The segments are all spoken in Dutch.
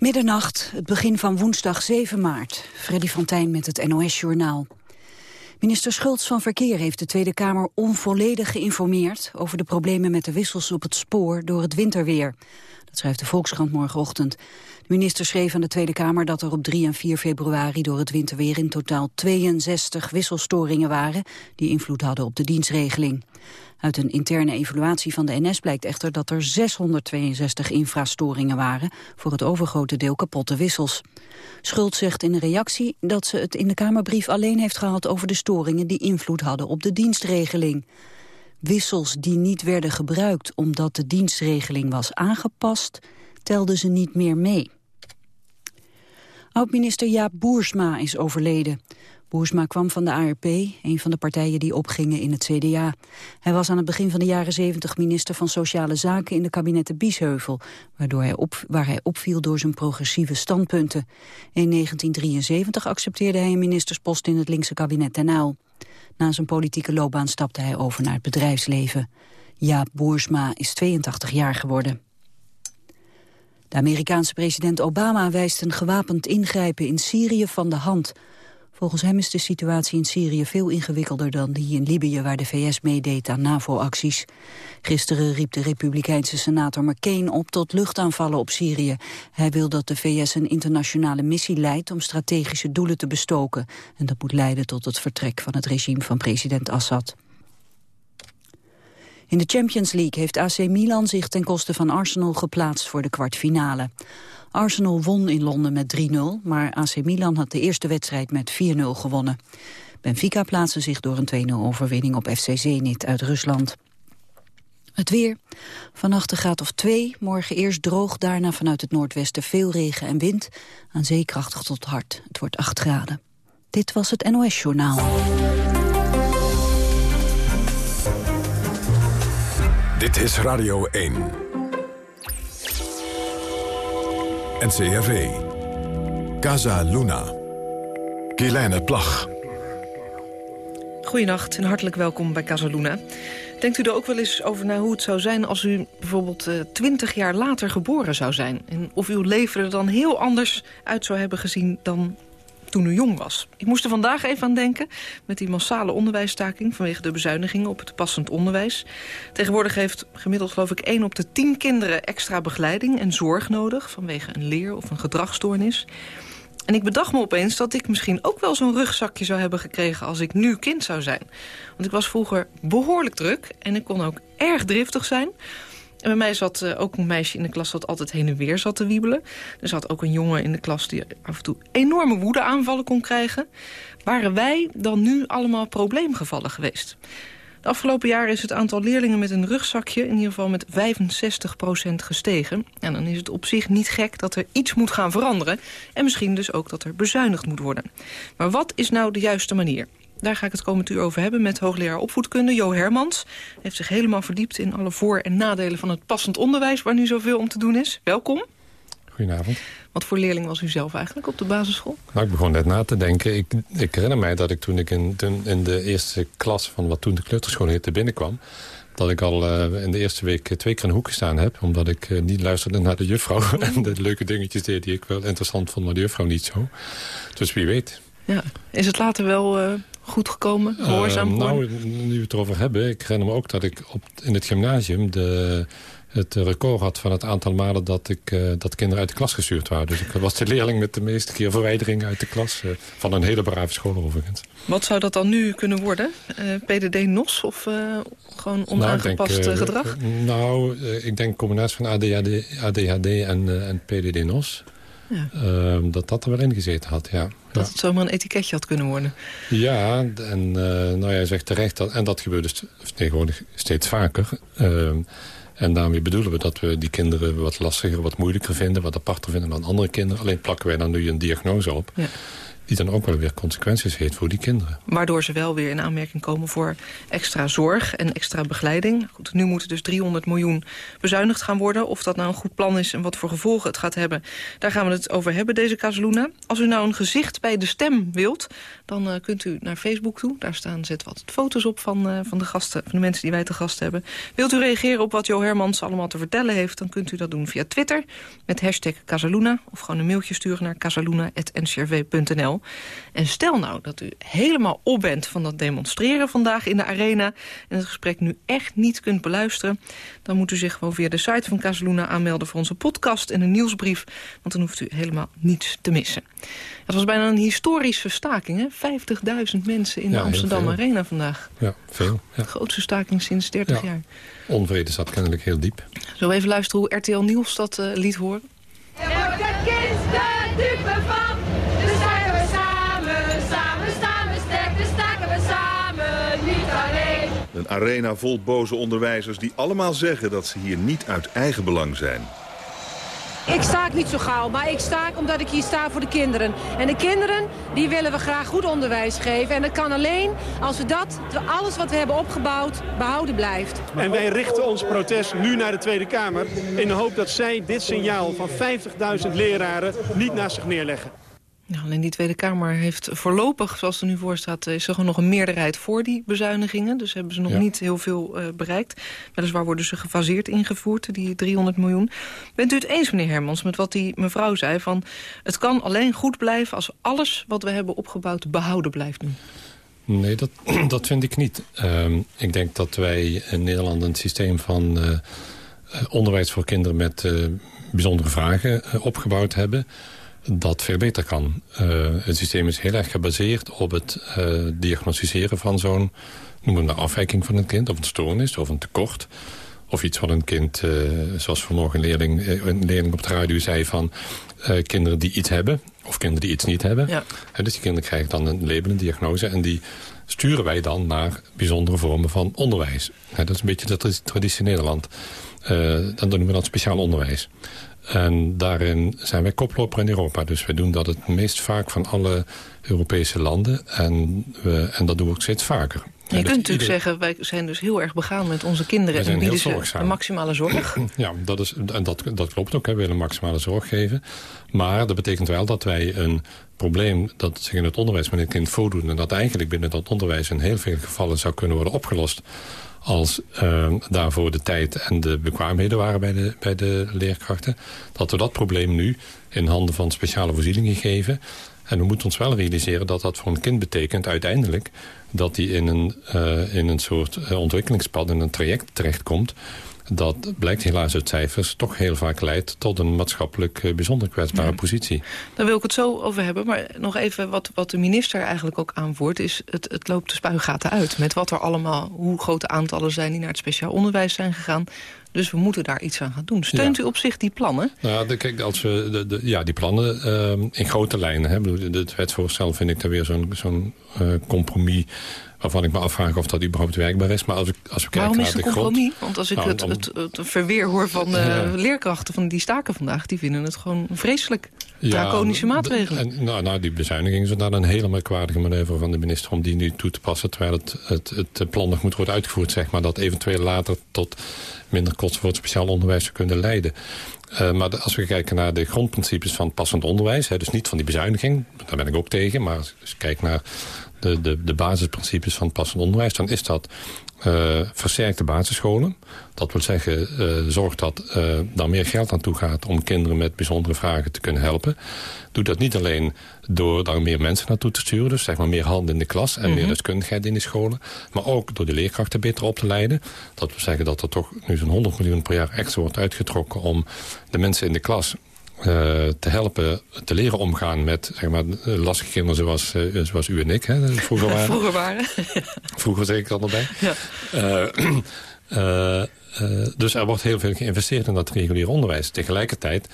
Middernacht, het begin van woensdag 7 maart. Freddy Fontijn met het NOS-journaal. Minister Schultz van Verkeer heeft de Tweede Kamer onvolledig geïnformeerd... over de problemen met de wissels op het spoor door het winterweer. Dat schrijft de Volkskrant morgenochtend. De minister schreef aan de Tweede Kamer dat er op 3 en 4 februari... door het winterweer in totaal 62 wisselstoringen waren... die invloed hadden op de dienstregeling. Uit een interne evaluatie van de NS blijkt echter dat er 662 infrastoringen waren, voor het overgrote deel kapotte wissels. Schuld zegt in een reactie dat ze het in de Kamerbrief alleen heeft gehad over de storingen die invloed hadden op de dienstregeling. Wissels die niet werden gebruikt omdat de dienstregeling was aangepast, telden ze niet meer mee. Oud-minister Jaap Boersma is overleden. Boersma kwam van de ARP, een van de partijen die opgingen in het CDA. Hij was aan het begin van de jaren 70 minister van Sociale Zaken in de kabinetten Biesheuvel, waardoor hij op, waar hij opviel door zijn progressieve standpunten. In 1973 accepteerde hij een ministerspost in het linkse kabinet Ten Uyl. Na zijn politieke loopbaan stapte hij over naar het bedrijfsleven. Jaap Boersma is 82 jaar geworden. De Amerikaanse president Obama wijst een gewapend ingrijpen in Syrië van de hand. Volgens hem is de situatie in Syrië veel ingewikkelder dan die in Libië waar de VS meedeed aan NAVO-acties. Gisteren riep de republikeinse senator McCain op tot luchtaanvallen op Syrië. Hij wil dat de VS een internationale missie leidt om strategische doelen te bestoken. En dat moet leiden tot het vertrek van het regime van president Assad. In de Champions League heeft AC Milan zich ten koste van Arsenal geplaatst voor de kwartfinale. Arsenal won in Londen met 3-0, maar AC Milan had de eerste wedstrijd met 4-0 gewonnen. Benfica plaatste zich door een 2-0 overwinning op FC Zenit uit Rusland. Het weer. Vannacht een graad of 2, morgen eerst droog, daarna vanuit het noordwesten veel regen en wind. Aan zee krachtig tot hard. Het wordt 8 graden. Dit was het NOS Journaal. Dit is Radio 1. NCRV. Casa Luna. Kielijne Plag. Goedenacht en hartelijk welkom bij Casa Luna. Denkt u er ook wel eens over na hoe het zou zijn... als u bijvoorbeeld eh, twintig jaar later geboren zou zijn? En of uw leven er dan heel anders uit zou hebben gezien... dan toen u jong was. Ik moest er vandaag even aan denken met die massale onderwijsstaking... vanwege de bezuinigingen op het passend onderwijs. Tegenwoordig heeft gemiddeld geloof ik 1 op de 10 kinderen... extra begeleiding en zorg nodig vanwege een leer- of een gedragsstoornis. En ik bedacht me opeens dat ik misschien ook wel zo'n rugzakje zou hebben gekregen... als ik nu kind zou zijn. Want ik was vroeger behoorlijk druk en ik kon ook erg driftig zijn... En bij mij zat uh, ook een meisje in de klas dat altijd heen en weer zat te wiebelen. Er zat ook een jongen in de klas die af en toe enorme woedeaanvallen kon krijgen. Waren wij dan nu allemaal probleemgevallen geweest? De afgelopen jaren is het aantal leerlingen met een rugzakje... in ieder geval met 65% gestegen. En dan is het op zich niet gek dat er iets moet gaan veranderen. En misschien dus ook dat er bezuinigd moet worden. Maar wat is nou de juiste manier? Daar ga ik het komend uur over hebben met hoogleraar opvoedkunde Jo Hermans. Hij heeft zich helemaal verdiept in alle voor- en nadelen van het passend onderwijs... waar nu zoveel om te doen is. Welkom. Goedenavond. Wat voor leerling was u zelf eigenlijk op de basisschool? Nou, ik begon net na te denken. Ik, ik herinner mij dat ik toen ik in, in de eerste klas van wat toen de kleuterschool heette binnenkwam... dat ik al uh, in de eerste week twee keer in een hoek gestaan heb... omdat ik uh, niet luisterde naar de juffrouw... en de leuke dingetjes deed die ik wel interessant vond... maar de juffrouw niet zo. Dus wie weet. Ja. Is het later wel uh, goed gekomen, gehoorzaam uh, Nou, nu we het erover hebben, ik herinner me ook dat ik op, in het gymnasium... De, het record had van het aantal malen dat, ik, uh, dat kinderen uit de klas gestuurd waren. Dus ik was de leerling met de meeste keer verwijdering uit de klas. Uh, van een hele brave school overigens. Wat zou dat dan nu kunnen worden? Uh, PDD-NOS of gewoon onaangepast nou, denk, gedrag? nou, ik denk een combinatie van ADHD, ADHD en, en PDD-NOS. Ja. Uh, dat dat er wel in gezeten had, ja. Dat het zomaar een etiketje had kunnen worden. Ja, en uh, nou ja, zegt terecht, dat, en dat gebeurt dus tegenwoordig steeds vaker. Uh, en daarmee bedoelen we dat we die kinderen wat lastiger, wat moeilijker vinden... wat aparter vinden dan andere kinderen. Alleen plakken wij dan nu een diagnose op... Ja. Die dan ook wel weer consequenties heeft voor die kinderen. Waardoor ze wel weer in aanmerking komen voor extra zorg en extra begeleiding. Goed, nu moeten dus 300 miljoen bezuinigd gaan worden. Of dat nou een goed plan is en wat voor gevolgen het gaat hebben... daar gaan we het over hebben, deze Casaluna. Als u nou een gezicht bij de stem wilt, dan uh, kunt u naar Facebook toe. Daar staan zetten we altijd foto's op van, uh, van de gasten, van de mensen die wij te gast hebben. Wilt u reageren op wat Jo Hermans allemaal te vertellen heeft... dan kunt u dat doen via Twitter met hashtag Casaluna... of gewoon een mailtje sturen naar casaluna.ncrv.nl. En stel nou dat u helemaal op bent van dat demonstreren vandaag in de arena... en het gesprek nu echt niet kunt beluisteren... dan moet u zich gewoon via de site van Casaluna aanmelden voor onze podcast en een nieuwsbrief. Want dan hoeft u helemaal niets te missen. Het was bijna een historische staking, hè? 50.000 mensen in de Amsterdam Arena vandaag. Ja, veel. Ja. De grootste staking sinds 30 jaar. Onvrede zat kennelijk heel diep. Zullen we even luisteren hoe RTL Nieuws dat uh, liet horen? Elke kind de dupe van. Dus zijn we samen, samen staan we sterk. Dus staken we samen, niet alleen. Een arena vol boze onderwijzers die allemaal zeggen dat ze hier niet uit eigen belang zijn. Ik staak niet zo gauw, maar ik staak omdat ik hier sta voor de kinderen. En de kinderen, die willen we graag goed onderwijs geven. En dat kan alleen als we dat, alles wat we hebben opgebouwd, behouden blijft. En wij richten ons protest nu naar de Tweede Kamer... in de hoop dat zij dit signaal van 50.000 leraren niet naast zich neerleggen. Nou, alleen die Tweede Kamer heeft voorlopig, zoals er nu voor staat... is er gewoon nog een meerderheid voor die bezuinigingen. Dus hebben ze nog ja. niet heel veel uh, bereikt. Weliswaar worden ze gefaseerd ingevoerd, die 300 miljoen. Bent u het eens, meneer Hermans, met wat die mevrouw zei... van het kan alleen goed blijven als alles wat we hebben opgebouwd behouden blijft nu? Nee, dat, dat vind ik niet. Uh, ik denk dat wij in Nederland een systeem van uh, onderwijs voor kinderen... met bijzondere vragen opgebouwd hebben dat veel beter kan. Uh, het systeem is heel erg gebaseerd op het uh, diagnosticeren van zo'n... noemen we een afwijking van een kind, of een stoornis, of een tekort. Of iets wat een kind, uh, zoals vanmorgen een leerling, een leerling op de radio zei van... kinderen die iets hebben, of kinderen die iets niet hebben. Ja. dus die kinderen krijgen dan een label, een diagnose... en die sturen wij dan naar bijzondere vormen van onderwijs. dat is een beetje de traditie in Nederland. dan noemen we dat speciaal onderwijs. En daarin zijn wij koploper in Europa. Dus wij doen dat het meest vaak van alle Europese landen. En, we, en dat doen we ook steeds vaker. Je ja, kunt natuurlijk ieder... zeggen, wij zijn dus heel erg begaan met onze kinderen. En bieden ze de maximale zorg. Ja, dat, is, en dat, dat klopt ook. Hè. We willen maximale zorg geven. Maar dat betekent wel dat wij een probleem dat zich in het onderwijs met een kind voordoet... en dat eigenlijk binnen dat onderwijs in heel veel gevallen zou kunnen worden opgelost als uh, daarvoor de tijd en de bekwaamheden waren bij de, bij de leerkrachten... dat we dat probleem nu in handen van speciale voorzieningen geven. En we moeten ons wel realiseren dat dat voor een kind betekent uiteindelijk... dat hij in een, uh, in een soort ontwikkelingspad, in een traject terechtkomt dat blijkt helaas uit cijfers toch heel vaak leidt tot een maatschappelijk uh, bijzonder kwetsbare ja. positie. Daar wil ik het zo over hebben, maar nog even wat, wat de minister eigenlijk ook aanvoert... is het, het loopt de spuigaten uit met wat er allemaal, hoe grote aantallen zijn... die naar het speciaal onderwijs zijn gegaan. Dus we moeten daar iets aan gaan doen. Steunt ja. u op zich die plannen? Nou, de, kijk, als we de, de, ja, die plannen uh, in grote lijnen... Hè, het wetsvoorstel vind ik daar weer zo'n zo'n uh, compromis waarvan ik me afvraag of dat überhaupt werkbaar is. Maar als, ik, als we kijken Waarom naar is het de compromis? grond... Want als ik nou, het, het, het, verweer hoor van uh, ja. leerkrachten van die staken vandaag... die vinden het gewoon vreselijk. Ja, Draconische maatregelen. En, nou, nou, die bezuiniging is inderdaad een hele merkwaardige manoeuvre van de minister... om die nu toe te passen, terwijl het, het, het plan nog moet worden uitgevoerd... Zeg maar, dat eventueel later tot minder kosten voor het speciaal onderwijs zou kunnen leiden. Uh, maar de, als we kijken naar de grondprincipes van passend onderwijs... Hè, dus niet van die bezuiniging, daar ben ik ook tegen... maar als je kijkt naar de, de, de basisprincipes van passend onderwijs... dan is dat uh, versterkte basisscholen. Dat wil zeggen, uh, zorg dat uh, daar meer geld aan toe gaat... om kinderen met bijzondere vragen te kunnen helpen. Doe dat niet alleen door daar meer mensen naartoe te sturen... dus zeg maar meer handen in de klas en mm -hmm. meer deskundigheid in de scholen... maar ook door de leerkrachten beter op te leiden. Dat wil zeggen dat er toch nu zo'n 100 miljoen per jaar extra wordt uitgetrokken... om de mensen in de klas te helpen te leren omgaan met zeg maar, lastige kinderen zoals, uh, zoals u en ik hè, vroeger waren. vroeger waren. vroeger zeg ik al bij. Ja. Eh, dus er wordt heel veel geïnvesteerd in dat reguliere onderwijs. Tegelijkertijd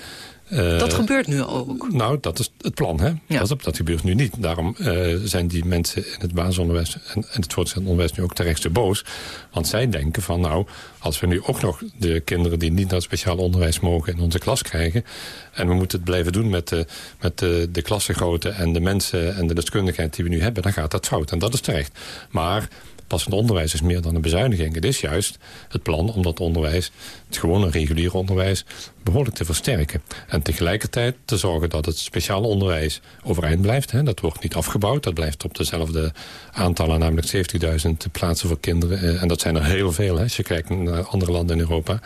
dat gebeurt nu ook. Nou, dat is het plan. Hè? Ja. Dat, dat, gebeurt nu niet. Daarom uh, zijn die mensen in het basisonderwijs en, en het voortgezet onderwijs nu ook terecht zo boos. Want zij denken van nou, als we nu ook nog de kinderen die niet naar het speciaal onderwijs mogen in onze klas krijgen. En we moeten het blijven doen met de, met de, de klassengrootte en de mensen en de deskundigheid die we nu hebben. Dan gaat dat fout. En dat is terecht. Maar passend onderwijs is meer dan een bezuiniging. Het is juist het plan om dat onderwijs, het gewone reguliere onderwijs, behoorlijk te versterken. En tegelijkertijd te zorgen dat het speciale onderwijs overeind blijft. Hè. Dat wordt niet afgebouwd, dat blijft op dezelfde aantallen, namelijk 70.000 plaatsen voor kinderen. Eh, en dat zijn er heel veel, hè, als je kijkt naar andere landen in Europa.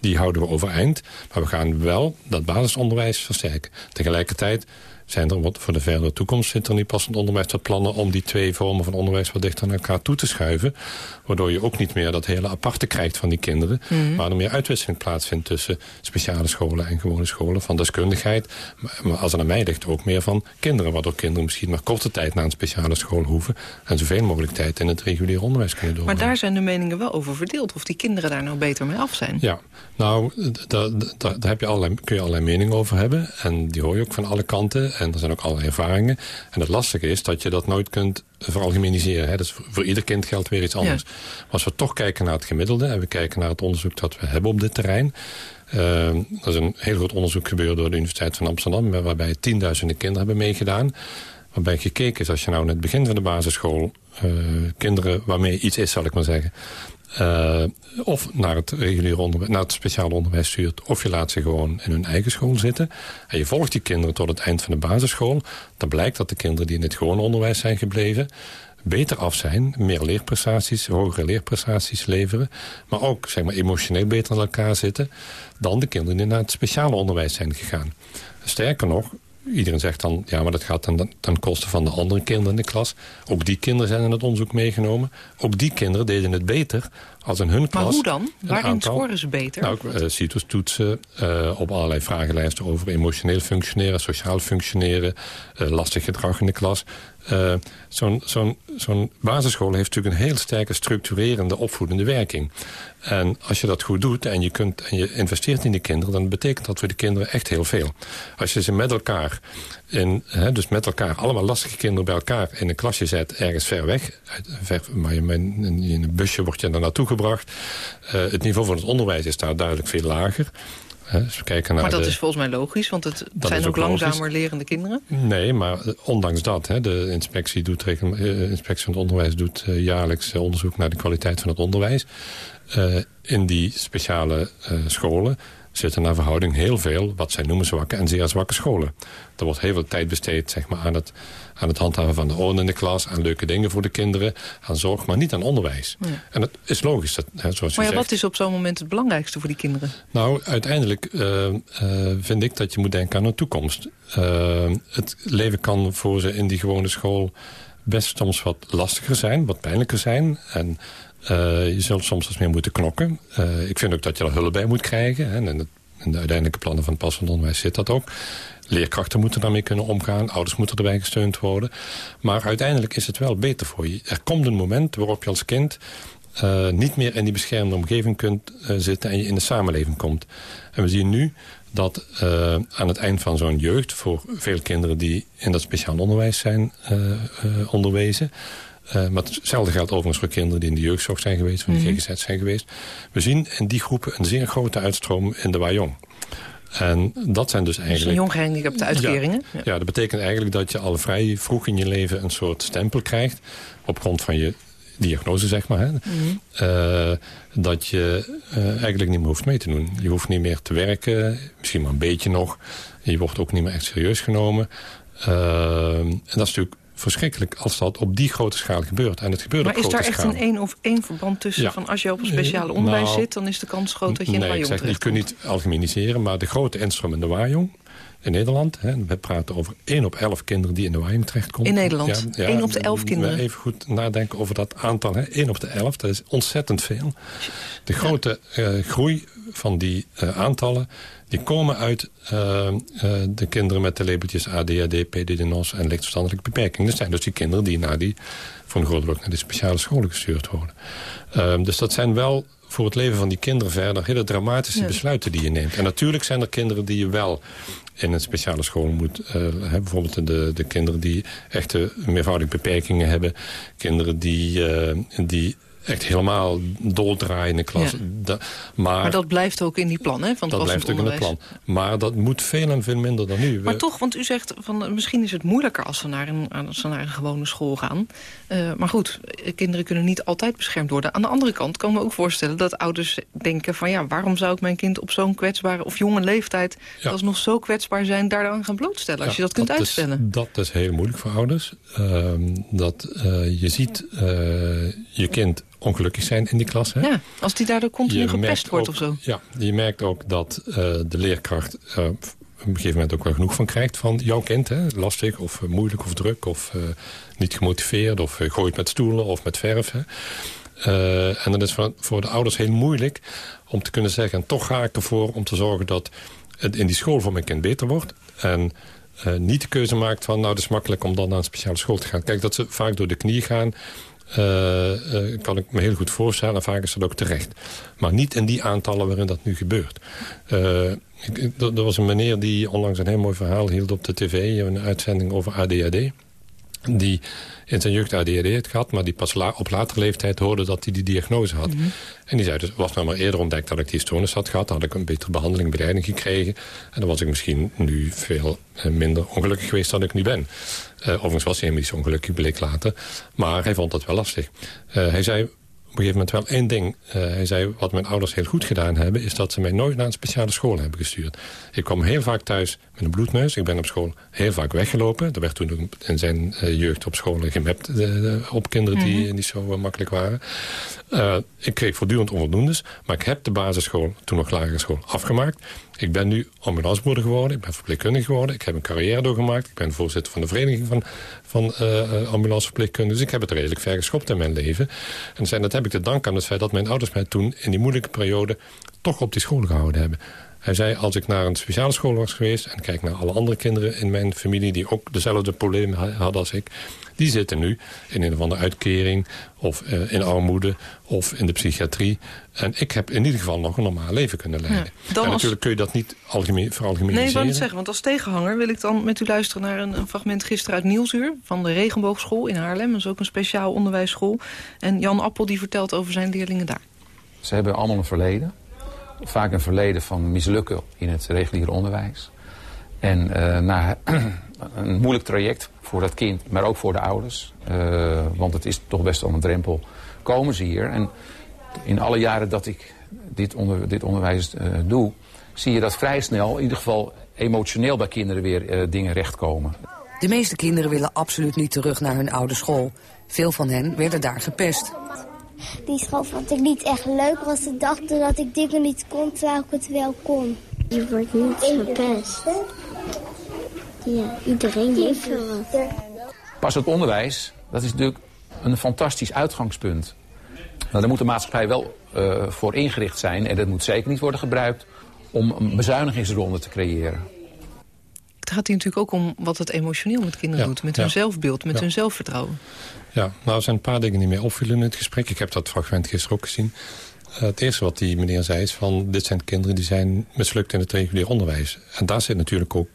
Die houden we overeind, maar we gaan wel dat basisonderwijs versterken. Tegelijkertijd zijn er wat voor de verdere toekomst zit er niet passend onderwijs tot plannen om die twee vormen van onderwijs wat dichter naar elkaar toe te schuiven. Waardoor je ook niet meer dat hele aparte krijgt van die kinderen. Mm. Maar er meer uitwisseling plaatsvindt tussen speciale scholen en gewone scholen. Van deskundigheid. Maar als het aan mij ligt ook meer van kinderen. Waardoor kinderen misschien maar korte tijd naar een speciale school hoeven. En zoveel mogelijk tijd in het reguliere onderwijs kunnen doorbrengen. Maar daar zijn de meningen wel over verdeeld. Of die kinderen daar nou beter mee af zijn. Ja, nou, daar, daar, heb je allerlei, kun je allerlei meningen over hebben. En die hoor je ook van alle kanten. En er zijn ook allerlei ervaringen. En het lastige is dat je dat nooit kunt veralgemeniseren. Hè. Dus voor ieder kind geldt weer iets anders. Maar als we toch kijken naar het gemiddelde... en we kijken naar het onderzoek dat we hebben op dit terrein... Uh, er is een heel groot onderzoek gebeurd door de Universiteit van Amsterdam... waarbij tienduizenden kinderen hebben meegedaan. Waarbij gekeken is als je nou in het begin van de basisschool... Uh, kinderen waarmee iets is, zal ik maar zeggen... Uh, of naar het reguliere onderwijs, naar het speciale onderwijs stuurt... of je laat ze gewoon in hun eigen school zitten. En je volgt die kinderen tot het eind van de basisschool. Dan blijkt dat de kinderen die in het gewone onderwijs zijn gebleven... beter af zijn, meer leerprestaties, hogere leerprestaties leveren... maar ook zeg maar, emotioneel beter in elkaar zitten... dan de kinderen die naar het speciale onderwijs zijn gegaan. Sterker nog, iedereen zegt dan, ja, maar dat gaat ten, ten koste van de andere kinderen in de klas. Ook die kinderen zijn in het onderzoek meegenomen. Ook die kinderen deden het beter als in hun klas. Maar hoe dan? Waarin aantal, scoren ze beter? Nou, uh, CITOS-toetsen uh, op allerlei vragenlijsten over emotioneel functioneren, sociaal functioneren, uh, lastig gedrag in de klas. Uh, Zo'n zo zo basisschool heeft natuurlijk een heel sterke structurerende opvoedende werking. En als je dat goed doet en je, kunt, en je investeert in die kinderen... dan betekent dat voor de kinderen echt heel veel. Als je ze met elkaar, in, hè, dus met elkaar... allemaal lastige kinderen bij elkaar in een klasje zet... ergens ver weg, maar je, in, een busje wordt je daar naartoe gebracht... Uh, het niveau van het onderwijs is daar duidelijk veel lager... Dus kijken naar maar dat is volgens mij logisch, want het zijn ook, langzamer lerende kinderen. Nee, maar ondanks dat, hè, de inspectie, doet, uh, inspectie van het onderwijs doet jaarlijks onderzoek naar de kwaliteit van het onderwijs. Uh, in die speciale scholen zitten naar verhouding heel veel, wat zij noemen zwakke en zeer zwakke scholen. Er wordt heel veel tijd besteed zeg maar, aan, het, aan het handhaven van de orde in de klas, aan leuke dingen voor de kinderen, aan zorg, maar niet aan onderwijs. Ja. En dat is logisch. Dat, hè, zoals maar ja, wat is op zo'n moment het belangrijkste voor die kinderen? Nou, uiteindelijk uh, uh, vind ik dat je moet denken aan de toekomst. Uh, het leven kan voor ze in die gewone school best soms wat lastiger zijn, wat pijnlijker zijn. En uh, je zult soms eens meer moeten knokken. Uh, ik vind ook dat je er hulp bij moet krijgen. Hè, en in, de uiteindelijke plannen van het passend onderwijs zit dat ook. Leerkrachten moeten daarmee kunnen omgaan. Ouders moeten erbij gesteund worden. Maar uiteindelijk is het wel beter voor je. Er komt een moment waarop je als kind uh, niet meer in die beschermde omgeving kunt uh, zitten... en je in de samenleving komt. En we zien nu dat uh, aan het eind van zo'n jeugd... voor veel kinderen die in dat speciaal onderwijs zijn onderwezen... Uh, maar hetzelfde geldt overigens voor kinderen die in de jeugdzorg zijn geweest... van de -hmm. GGZ zijn geweest. We zien in die groepen een zeer grote uitstroom in de Wajong. En dat zijn dus eigenlijk... Dus jong gehandicapte uitkeringen? Ja, ja. dat betekent eigenlijk dat je al vrij vroeg in je leven... een soort stempel krijgt op grond van je diagnose, zeg maar. Hè? Mm -hmm. uh, dat je uh, eigenlijk niet meer hoeft mee te doen. Je hoeft niet meer te werken, misschien maar een beetje nog. Je wordt ook niet meer echt serieus genomen. en dat is natuurlijk verschrikkelijk als dat op die grote schaal gebeurt. En het gebeurt maar op is daar echt een één of één verband tussen? Ja. Van als je op een speciale onderwijs nou, zit, dan is de kans groot dat je in nee, de waaijong zeg, Je kunt niet algemeniseren, maar de grote instroom in de waaijong in Nederland. Hè, we praten over 1 op 11 kinderen die in de waaijong terechtkomen. In Nederland? Ja, ja, 1 op de 11 kinderen? Even goed nadenken over dat aantal. Hè. 1 op de 11, dat is ontzettend veel. De grote uh, groei van die uh, aantallen... die komen uit uh, de kinderen met de labeltjes ADHD, PDD-NOS en lichtverstandelijke beperking. Dat zijn dus die kinderen die naar die, voor een groot deel naar die speciale scholen gestuurd worden. dus dat zijn wel voor het leven van die kinderen verder... hele dramatische besluiten die je neemt. En natuurlijk zijn er kinderen die je wel in een speciale school moet. Uh, bijvoorbeeld de, de kinderen die echte meervoudige beperkingen hebben. Kinderen die, uh, die echt helemaal doordraaien in de klas. maar, maar, dat blijft ook in die plan, hè? Van dat blijft ook in het plan. Maar dat moet veel en veel minder dan nu. Maar toch, want u zegt, van, misschien is het moeilijker als ze naar een, als ze naar een gewone school gaan. Uh, maar goed, kinderen kunnen niet altijd beschermd worden. Aan de andere kant kan ik me ook voorstellen dat ouders denken van... ja, waarom zou ik mijn kind op zo'n kwetsbare of jonge leeftijd... Ja. als nog zo kwetsbaar zijn, daar dan gaan blootstellen? Als je dat kunt uitstellen. dat is heel moeilijk voor ouders. Uh, dat uh, je ziet uh, je kind ongelukkig zijn in die klas. Hè? Ja, als die daardoor continu gepest wordt ook, of zo. Ja, je merkt ook dat de leerkracht een gegeven moment ook wel genoeg van krijgt van jouw kind. Hè? Lastig of uh, moeilijk of druk of niet gemotiveerd of gooit met stoelen of met verf. Hè? en dan is het voor de ouders heel moeilijk om te kunnen zeggen... en toch ga ik ervoor om te zorgen dat het in die school voor mijn kind beter wordt. En niet de keuze maakt van... nou, het is makkelijk om dan naar een speciale school te gaan. Kijk, dat ze vaak door de knie gaan uh, kan ik me heel goed voorstellen. En vaak is dat ook terecht. Maar niet in die aantallen waarin dat nu gebeurt. Uh, er was een meneer die onlangs een heel mooi verhaal hield op de tv. Een uitzending over ADHD. Die in zijn jeugd ADHD heeft gehad... maar die pas la op latere leeftijd hoorde dat hij die diagnose had. Mm -hmm. En die zei dus, was nou maar eerder ontdekt dat ik die stoornis had gehad... had ik een betere behandeling, begeleiding gekregen... en dan was ik misschien nu veel minder ongelukkig geweest dan ik nu ben. Uh, overigens was hij helemaal niet zo ongelukkig, bleek later. Maar hij vond dat wel lastig. Uh, hij zei op een gegeven moment wel één ding. Uh, hij zei, wat mijn ouders heel goed gedaan hebben... is dat ze mij nooit naar een speciale school hebben gestuurd. Ik kwam heel vaak thuis met een bloedneus. Ik ben op school heel vaak weggelopen. Er werd toen in zijn uh, jeugd op school gemapt uh, op kinderen die mm -hmm. niet zo makkelijk waren. ik kreeg voortdurend onvoldoendes. Maar ik heb de basisschool, toen nog lagere school, afgemaakt. Ik ben nu ambulancebroeder geworden. Ik ben verpleegkundige geworden. Ik heb een carrière doorgemaakt. Ik ben voorzitter van de vereniging van, van uh, ambulanceverpleegkundigen. Dus ik heb het redelijk ver geschopt in mijn leven. En dat heb ik te danken aan het feit dat mijn ouders mij toen... in die moeilijke periode toch op die school gehouden hebben. Hij zei, als ik naar een speciale school was geweest... en kijk naar alle andere kinderen in mijn familie... die ook dezelfde problemen hadden als ik... die zitten nu in een of andere uitkering... of uh, in armoede of in de psychiatrie. En ik heb in ieder geval nog een normaal leven kunnen leiden. Ja, en natuurlijk kun je dat niet algemeen, veralgemeniseren. Nee, ik wou niet zeggen, want als tegenhanger wil ik dan met u luisteren... naar een, een fragment gisteren uit Nieuwsuur van de Regenboogschool in Haarlem. Dat is ook een speciaal onderwijsschool. En Jan Appel die vertelt over zijn leerlingen daar. Ze hebben allemaal een verleden vaak een verleden van mislukken in het reguliere onderwijs. En uh, na een moeilijk traject voor dat kind, maar ook voor de ouders. Uh, want het is toch best wel een drempel. Komen ze hier. En in alle jaren dat ik dit, onder, dit onderwijs uh, doe... zie je dat vrij snel, in ieder geval emotioneel bij kinderen weer dingen rechtkomen. De meeste kinderen willen absoluut niet terug naar hun oude school. Veel van hen werden daar gepest. Die school vond ik niet echt leuk, want ze dachten dat ik dingen niet kon, terwijl ik het wel kon. Je wordt niet gepest. Ja, iedereen heeft er wat. Pas het onderwijs, dat is natuurlijk een fantastisch uitgangspunt. Nou, daar moet de maatschappij wel uh, voor ingericht zijn. En dat moet zeker niet worden gebruikt om een bezuinigingsronde te creëren. Het gaat hier natuurlijk ook om wat het emotioneel met kinderen ja, doet. Met ja. hun zelfbeeld, met ja. hun zelfvertrouwen. Ja, nou er zijn een paar dingen die mij opvielen in het gesprek. Ik heb dat fragment gisteren ook gezien. Uh, het eerste wat die meneer zei is van... dit zijn kinderen die zijn mislukt in het regulier onderwijs. En daar zit natuurlijk ook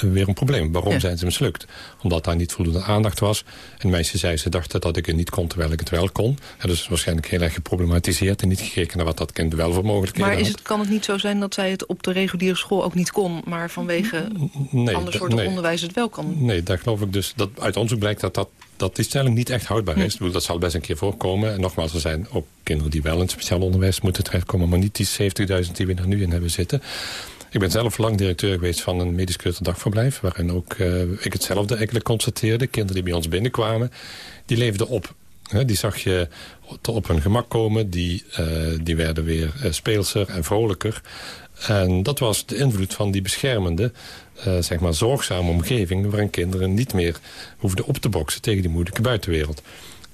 weer een probleem. Waarom ja. zijn ze mislukt? Omdat daar niet voldoende aandacht was. En meisje zei, ze dachten dat ik het niet kon terwijl ik het wel kon. En dus waarschijnlijk heel erg geproblematiseerd... en niet gekeken naar wat dat kind wel voor mogelijkheden Maar is het, kan het niet zo zijn dat zij het op de reguliere school ook niet kon... maar vanwege nee, ander soort nee. onderwijs het wel kan? Nee, daar geloof ik dus... Dat uit onderzoek blijkt dat, dat, dat die stelling niet echt houdbaar is. Hm. Dat zal best een keer voorkomen. En nogmaals, er zijn ook kinderen die wel in speciaal onderwijs moeten terechtkomen... maar niet die 70.000 die we er nu in hebben zitten... Ik ben zelf lang directeur geweest van een medisch dagverblijf... waarin ook uh, ik hetzelfde eigenlijk constateerde. Kinderen die bij ons binnenkwamen, die leefden op. Die zag je op hun gemak komen. Die, uh, die werden weer uh, speelser en vrolijker. En dat was de invloed van die beschermende, zeg maar zorgzame omgeving... waarin kinderen niet meer hoefden op te boksen tegen die moeilijke buitenwereld.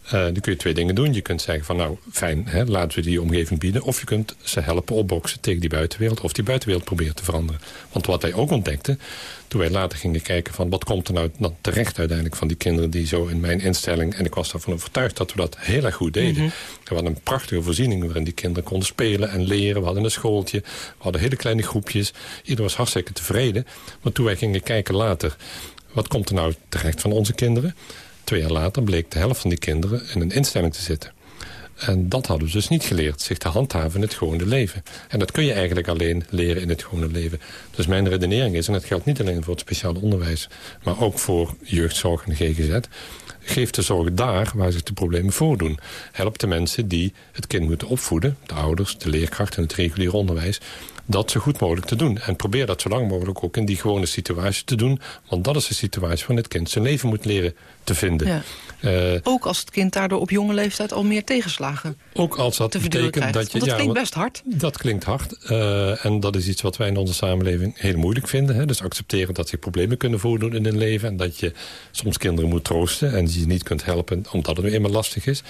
Uh, dan kun je twee dingen doen. Je kunt zeggen van nou, fijn, hè, laten we die omgeving bieden. Of je kunt ze helpen opboksen tegen die buitenwereld. Of die buitenwereld proberen te veranderen. Want wat wij ook ontdekten, toen wij later gingen kijken van wat komt er nou terecht uiteindelijk van die kinderen die zo in mijn instelling. En ik was daarvan overtuigd dat we dat heel erg goed deden. Mm We hadden een prachtige voorziening waarin die kinderen konden spelen en leren. We hadden een schooltje, we hadden hele kleine groepjes. Iedereen was hartstikke tevreden. Maar toen wij gingen kijken later, wat komt er nou terecht van onze kinderen? Twee jaar later bleek de helft van die kinderen in een instelling te zitten. En dat hadden we dus niet geleerd, zich te handhaven in het gewone leven. En dat kun je eigenlijk alleen leren in het gewone leven. Dus mijn redenering is, en dat geldt niet alleen voor het speciaal onderwijs... maar ook voor jeugdzorg en GGZ... geef de zorg daar waar zich de problemen voordoen. Help de mensen die het kind moeten opvoeden... de ouders, de leerkrachten en het reguliere onderwijs dat zo goed mogelijk te doen. En probeer dat zo lang mogelijk ook in die gewone situatie te doen. Want dat is de situatie waarin het kind zijn leven moet leren te vinden. Ja. Uh, ook als het kind daardoor op jonge leeftijd al meer tegenslagen Ook als dat betekent dat je... Want dat klinkt best hard. Dat klinkt hard. Uh, en dat is iets wat wij in onze samenleving heel moeilijk vinden. Hè? Dus accepteren dat zich problemen kunnen voordoen in hun leven. En dat je soms kinderen moet troosten. En die je niet kunt helpen omdat het nu eenmaal lastig is.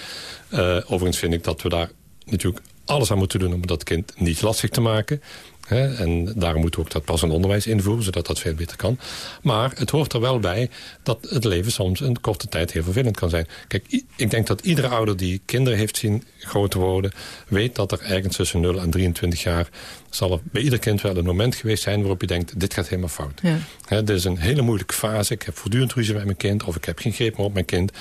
Uh, overigens vind ik dat we daar natuurlijk alles aan moeten doen om dat kind niet lastig te maken. en daarom moeten we ook dat pas een onderwijs invoeren, zodat dat veel beter kan. Maar het hoort er wel bij dat het leven soms een korte tijd heel vervelend kan zijn. Kijk, ik denk dat iedere ouder die kinderen heeft zien groot worden... weet dat er ergens tussen 0 en 23 jaar zal er bij ieder kind wel een moment geweest zijn waarop je denkt, dit gaat helemaal fout. Ja. dit is een hele moeilijke fase. Ik heb voortdurend ruzie met mijn kind of ik heb geen greep meer op mijn kind.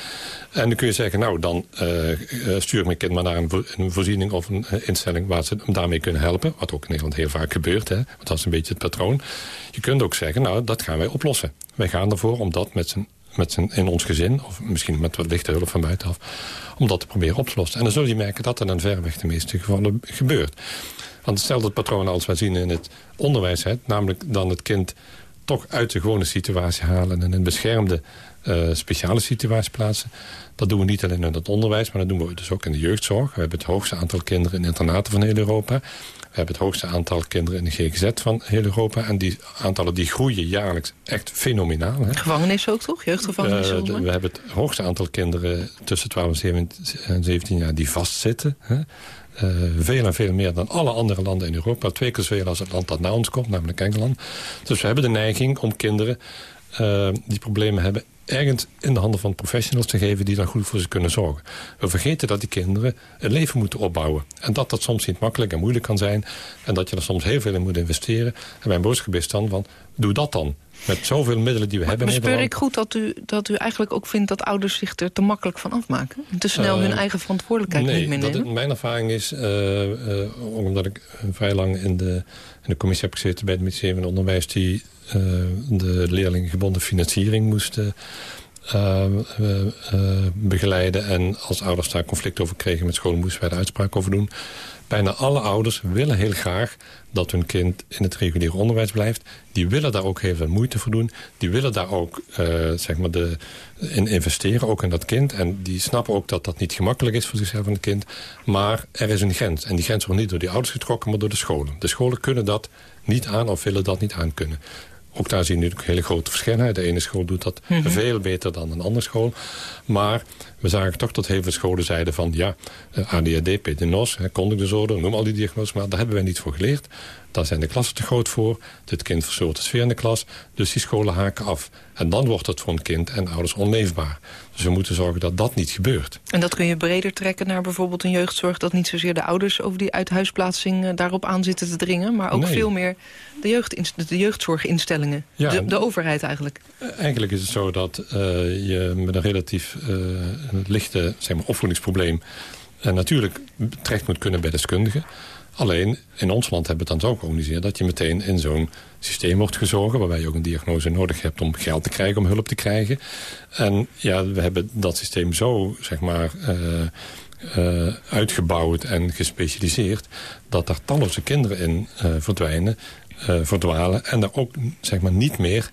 En dan kun je zeggen, nou dan uh, stuur ik mijn kind maar naar een, een voorziening of een uh, instelling waar ze hem daarmee kunnen helpen. Wat ook in Nederland heel vaak gebeurt, hè? want dat is een beetje het patroon. Je kunt ook zeggen, nou dat gaan wij oplossen. Wij gaan ervoor om dat met zijn met zijn, in ons gezin, of misschien met wat lichte hulp van buitenaf, om dat te proberen op te lossen. En dan zul je merken dat er dan verreweg de meeste gevallen gebeurt. Want dat patroon als wij zien in het onderwijs... Hè, namelijk dan het kind toch uit de gewone situatie halen... en in een beschermde uh, speciale situatie plaatsen. Dat doen we niet alleen in het onderwijs, maar dat doen we dus ook in de jeugdzorg. We hebben het hoogste aantal kinderen in internaten van heel Europa. We hebben het hoogste aantal kinderen in de GGZ van heel Europa. En die aantallen die groeien jaarlijks echt fenomenaal. Hè. Gevangenis ook toch? Jeugdgevangenis? Uh, we hebben het hoogste aantal kinderen tussen 12 en 17 jaar die vastzitten. Hè. Veel en veel meer dan alle andere landen in Europa. Twee keer zoveel als het land dat na ons komt, namelijk Engeland. Dus we hebben de neiging om kinderen uh, die problemen hebben ergens in de handen van professionals te geven... die dan goed voor ze kunnen zorgen. We vergeten dat die kinderen een leven moeten opbouwen. En dat dat soms niet makkelijk en moeilijk kan zijn. En dat je er soms heel veel in moet investeren. En mijn boodschap is dan doe dat dan. Met zoveel middelen die we hebben. Speur ik goed dat u, dat u eigenlijk ook vindt dat ouders zich er te makkelijk van afmaken? En te snel uh, hun eigen verantwoordelijkheid nee, niet meer nemen? Dat, mijn ervaring is, uh, uh, omdat ik vrij lang in de, in de commissie heb gezeten bij het ministerie van Onderwijs... die de leerlinggebonden financiering moest begeleiden. En als ouders daar conflict over kregen met scholen moesten wij daar uitspraak over doen. Bijna alle ouders willen heel graag dat hun kind in het reguliere onderwijs blijft. Die willen daar ook heel veel moeite voor doen. Die willen daar ook uh, zeg maar de, in investeren, ook in dat kind. En die snappen ook dat dat niet gemakkelijk is voor zichzelf en het kind. Maar er is een grens. En die grens wordt niet door die ouders getrokken, maar door de scholen. De scholen kunnen dat niet aan of willen dat niet aan kunnen. Ook daar zie je natuurlijk hele grote verschillen. De ene school doet dat mm -hmm. veel beter dan een andere school. Maar we zagen toch dat heel veel scholen zeiden van... ja, ADHD, PTNOS, kondigdesorde, noem al die diagnoses... maar daar hebben wij niet voor geleerd. Daar zijn de klassen te groot voor. Dit kind verstoort de sfeer in de klas. Dus die scholen haken af. En dan wordt het voor een kind en ouders onleefbaar. Dus we moeten zorgen dat dat niet gebeurt. En dat kun je breder trekken naar bijvoorbeeld een jeugdzorg... dat niet zozeer de ouders over die uithuisplaatsing daarop aan zitten te dringen... maar ook nee. veel meer de, jeugd, de jeugdzorginstellingen. Ja, de, de, overheid eigenlijk. Eigenlijk is het zo dat uh, je met een relatief uh, lichte zeg maar, opvoedingsprobleem... Uh, natuurlijk terecht moet kunnen bij deskundigen... Alleen, in ons land hebben we het dan zo georganiseerd... dat je meteen in zo'n systeem wordt gezogen... waarbij je ook een diagnose nodig hebt om geld te krijgen, om hulp te krijgen. En ja, we hebben dat systeem zo, zeg maar... Uh, uh, uitgebouwd en gespecialiseerd... dat daar talloze kinderen in uh, verdwijnen, verdwalen... en daar ook zeg maar, niet meer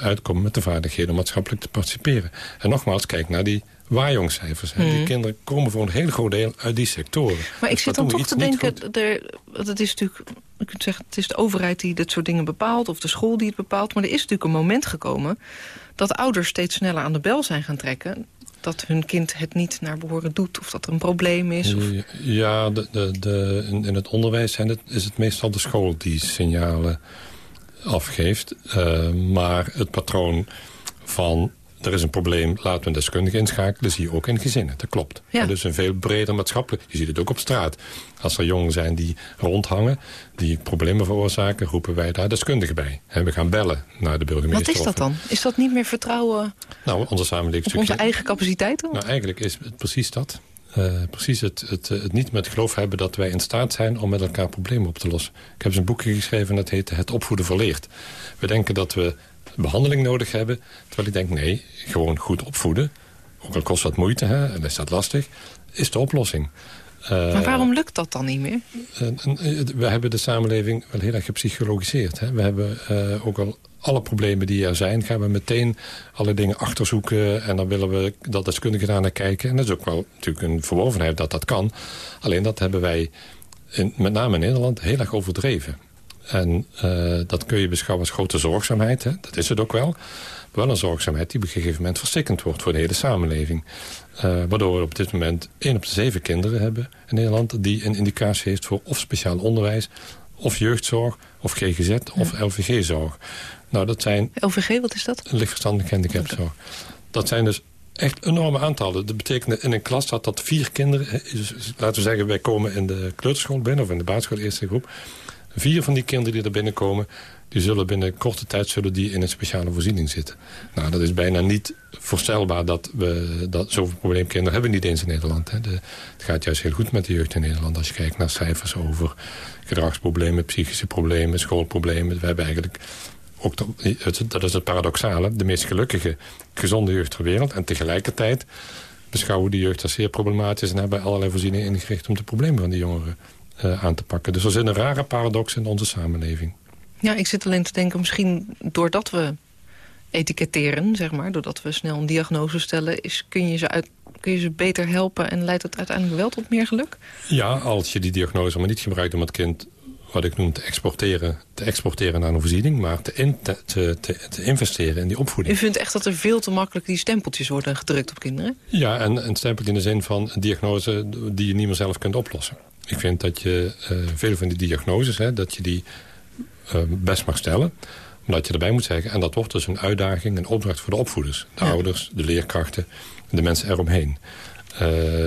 uitkomen met de vaardigheden... om maatschappelijk te participeren. En nogmaals, kijk naar die waarjongcijfers. Mm. Die kinderen komen voor een heel groot deel uit die sectoren. Maar ik zit dan toch te denken, er, het is natuurlijk, je kunt zeggen, het is de overheid die dit soort dingen bepaalt, of de school die het bepaalt. Maar er is natuurlijk een moment gekomen dat ouders steeds sneller aan de bel zijn gaan trekken. dat hun kind het niet naar behoren doet... of dat er een probleem is? Of... Ja, de, de, de, in, in het onderwijs zijn het, is het meestal de school die signalen afgeeft. Uh, maar het patroon van er is een probleem, laten we een deskundige inschakelen. zie je ook in gezinnen, dat klopt. Ja. Dus een veel breder maatschappelijk. Je ziet het ook op straat. Als er jongeren zijn die rondhangen, die problemen veroorzaken... roepen wij daar deskundigen bij. En we gaan bellen naar de burgemeester. Wat is dat dan? Is dat niet meer vertrouwen nou, onze samenleving op onze eigen capaciteiten? Nou, eigenlijk is het precies dat. Uh, precies het, het, het, niet met geloof hebben dat wij in staat zijn om met elkaar problemen op te lossen. Ik heb eens een boekje geschreven dat heet Het opvoeden verleerd. We denken dat we behandeling nodig hebben. Terwijl ik denk, nee, gewoon goed opvoeden. Ook al kost dat moeite, hè, en is dat lastig, is de oplossing. Uh, maar waarom lukt dat dan niet meer? Uh, we hebben de samenleving wel heel erg gepsychologiseerd. Hè. We hebben ook al alle problemen die er zijn... gaan we meteen alle dingen achterzoeken... en dan willen we dat deskundigen daar naar kijken. En dat is ook wel natuurlijk een verworvenheid dat dat kan. Alleen dat hebben wij, in, met name in Nederland, heel erg overdreven. En uh, dat kun je beschouwen als grote zorgzaamheid. Hè? Dat is het ook wel. Maar wel een zorgzaamheid die op een gegeven moment verstikkend wordt voor de hele samenleving. Uh, waardoor we op dit moment 1 op de 7 kinderen hebben in Nederland... die een indicatie heeft voor of speciaal onderwijs... of jeugdzorg, of GGZ, of LVG-zorg. Nou, dat zijn... LVG, wat is dat? Lichtverstandig handicapzorg. Dat zijn dus echt enorme aantallen. Dat betekent in een klas dat dat vier kinderen... Dus, laten we zeggen, wij komen in de kleuterschool binnen... of in de basisschool eerste groep... Vier van die kinderen die er binnenkomen... die zullen binnen korte tijd zullen die in een speciale voorziening zitten. Nou, dat is bijna niet voorstelbaar dat we dat zoveel probleemkinderen hebben niet eens in Nederland. Hè. Het gaat juist heel goed met de jeugd in Nederland. Als je kijkt naar cijfers over gedragsproblemen, psychische problemen, schoolproblemen. We hebben eigenlijk ook, dat is het paradoxale, de meest gelukkige, gezonde jeugd ter wereld. En tegelijkertijd beschouwen de jeugd als zeer problematisch... en hebben allerlei voorzieningen ingericht om de problemen van die jongeren aan te pakken. Dus er zit een rare paradox in onze samenleving. Ja, ik zit alleen te denken, misschien doordat we etiketteren, zeg maar... doordat we snel een diagnose stellen... Is, kun, je ze uit, kun je ze beter helpen en leidt het uiteindelijk wel tot meer geluk? Ja, als je die diagnose maar niet gebruikt om het kind wat ik noem te exporteren, te exporteren naar een voorziening... maar te, in, te, te, te, investeren in die opvoeding. U vindt echt dat er veel te makkelijk die stempeltjes worden gedrukt op kinderen? Ja, en een stempel in de zin van een diagnose die je niet meer zelf kunt oplossen. Ik vind dat je uh, veel van die diagnoses, hè, dat je die uh, best mag stellen. Maar dat je erbij moet zeggen, en dat wordt dus een uitdaging, een opdracht voor de opvoeders. De ouders, de leerkrachten, de mensen eromheen. Uh,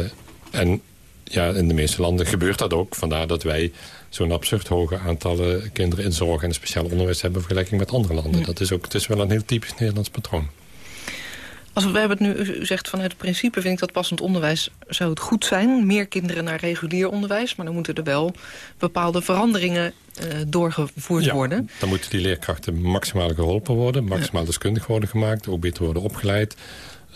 en ja, in de meeste landen gebeurt dat ook. Vandaar dat wij zo'n absurd hoge aantallen kinderen in zorg en speciaal onderwijs hebben... in vergelijking met andere landen. Dat is ook, het is wel een heel typisch Nederlands patroon. Als we hebben het nu, u zegt vanuit het principe vind ik dat passend onderwijs zou het goed zijn. Meer kinderen naar regulier onderwijs, maar dan moeten er wel bepaalde veranderingen uh, doorgevoerd ja, worden. Dan moeten die leerkrachten maximaal geholpen worden, maximaal ja. deskundig worden gemaakt, ook beter worden opgeleid.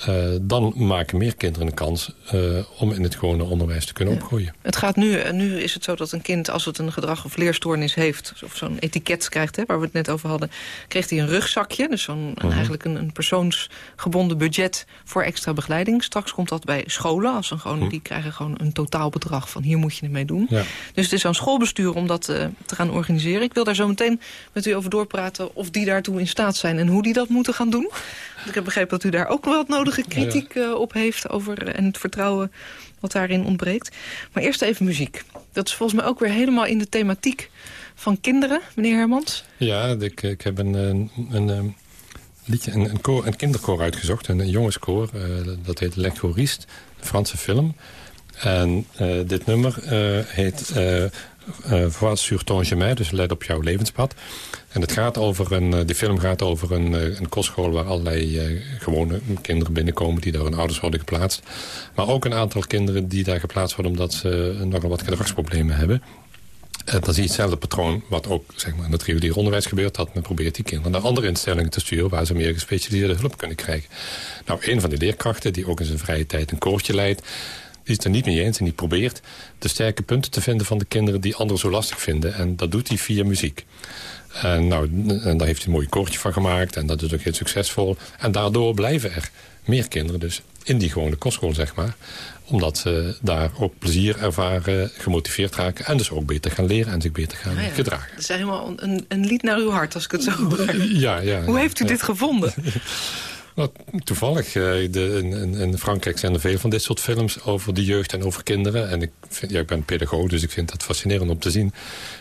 Uh, dan maken meer kinderen een kans uh, om in het gewone onderwijs te kunnen ja. opgroeien. Het gaat nu, nu is het zo dat een kind, als het een gedrag of leerstoornis heeft... of zo'n etiket krijgt, hè, waar we het net over hadden... krijgt hij een rugzakje, dus zo'n uh -huh. eigenlijk een, een, persoonsgebonden budget... voor extra begeleiding. Straks komt dat bij scholen. Als een gewoon, -huh. Die krijgen gewoon een totaalbedrag van hier moet je het mee doen. Ja. Dus het is aan schoolbestuur om dat te gaan organiseren. Ik wil daar zo meteen met u over doorpraten of die daartoe in staat zijn... en hoe die dat moeten gaan doen. Ik heb begrepen dat u daar ook wel wat nodige kritiek uh, op heeft... over en het vertrouwen wat daarin ontbreekt. Maar eerst even muziek. Dat is volgens mij ook weer helemaal in de thematiek van kinderen, meneer Hermans. Ja, ik, ik heb een, een, een, liedje, een, een, koor, een kinderkoor uitgezocht, een, een jongenskoor. Uh, dat heet Le Choriste, een Franse film. En uh, dit nummer heet uh, Voix sur ton chemin, dus let op jouw levenspad. En het gaat over een, uh, die film gaat over een, uh, een kostschool waar allerlei uh, gewone kinderen binnenkomen die door hun ouders worden geplaatst. Maar ook een aantal kinderen die daar geplaatst worden omdat ze nogal wat gedragsproblemen hebben. En dan zie je hetzelfde patroon wat ook zeg maar, in het reguliere onderwijs gebeurt. Dat men probeert die kinderen naar andere instellingen te sturen... waar ze meer gespecialiseerde hulp kunnen krijgen. Nou, een van die leerkrachten die ook in zijn vrije tijd een koortje leidt die het er niet mee eens en die probeert de sterke punten te vinden van de kinderen die anderen zo lastig vinden. En dat doet hij via muziek. En, nou, en daar heeft hij een mooi koortje van gemaakt en dat is ook heel succesvol. En daardoor blijven er meer kinderen dus in die gewone kostschool, zeg maar. Omdat ze daar ook plezier ervaren, gemotiveerd raken... en dus ook beter gaan leren en zich beter gaan ah ja, gedragen. Dat is helemaal een, een lied naar uw hart, als ik het zo hoor. Ja, ja. Hoe heeft u ja. dit gevonden? Nou, toevallig, eh, de, in, Frankrijk zijn er veel van dit soort films over de jeugd en over kinderen. En ik, vind, ja, ik ben pedagoog, dus ik vind dat fascinerend om te zien.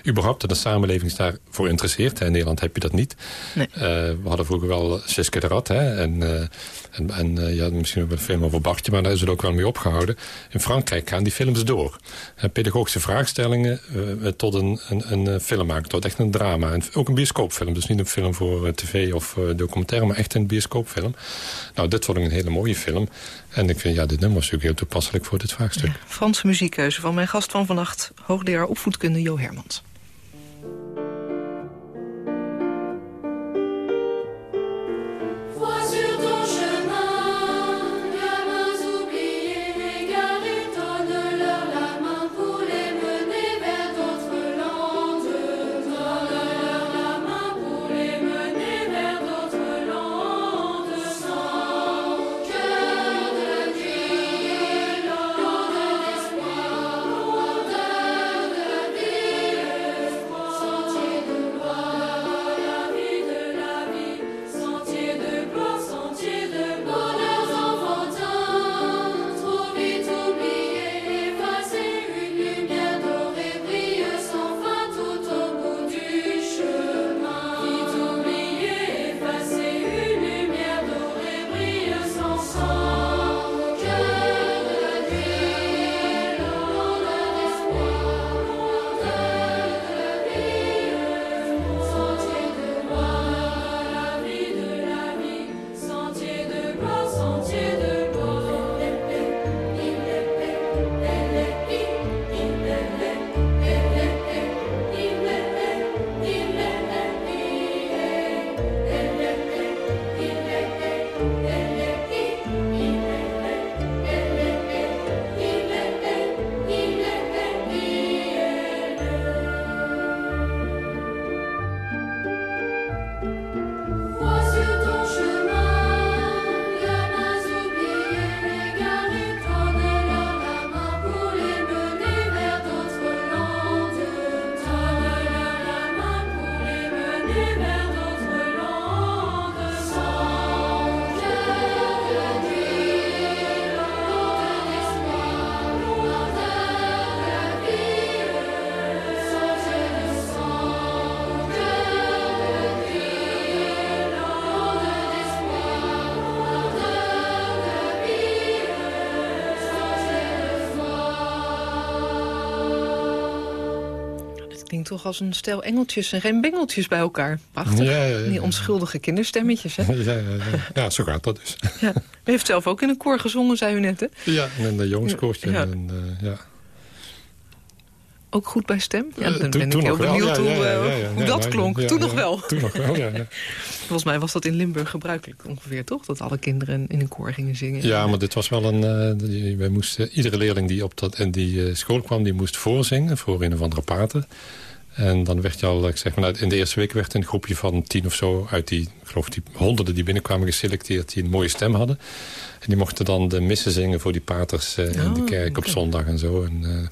Überhaupt dat de samenleving daarvoor interesseert. In Nederland heb je dat niet. Nee. Eh, we hadden vroeger wel Siske de Rat. Hè, en uh, en, en ja, misschien ook een film over Bartje, maar daar is het ook wel mee opgehouden. In Frankrijk gaan die films door. pedagogische vraagstellingen tot een, een, een film maken, tot echt een drama. En ook een bioscoopfilm, dus niet een film voor tv of documentaire, maar echt een bioscoopfilm. Nou, dit vond ik een hele mooie film. En ik vind, ja, dit nummer is natuurlijk heel toepasselijk voor dit vraagstuk. Franse muziekkeuze van mijn gast van vannacht, hoogleraar opvoedkunde Jo Hermans. Toch als een stel engeltjes en geen bengeltjes bij elkaar. Prachtig. Ja, ja, ja, Die onschuldige kinderstemmetjes, hè? Ja, zo gaat dat dus. Ja. U heeft zelf ook in een koor gezongen, zei u net, hè? Ja, in een jongenskoortje. Ja. En, uh, ja. Ook goed bij stem? Ja, dan uh, ben ik heel benieuwd hoe, dat klonk. toen nog wel. Toen nog wel, ja. Volgens mij was dat in Limburg gebruikelijk ongeveer, toch? Dat alle kinderen in een koor gingen zingen. Ja, maar dit was wel een... wij moesten, iedere leerling die op dat, in die school kwam, die moest voorzingen voor een of andere pater. En dan werd je al, ik zeg maar, in de eerste week werd een groepje van tien of zo... uit die, ik geloof die honderden die binnenkwamen geselecteerd... die een mooie stem hadden. En die mochten dan de missen zingen voor die paters uh, in de kerk op zondag en zo. En, uh,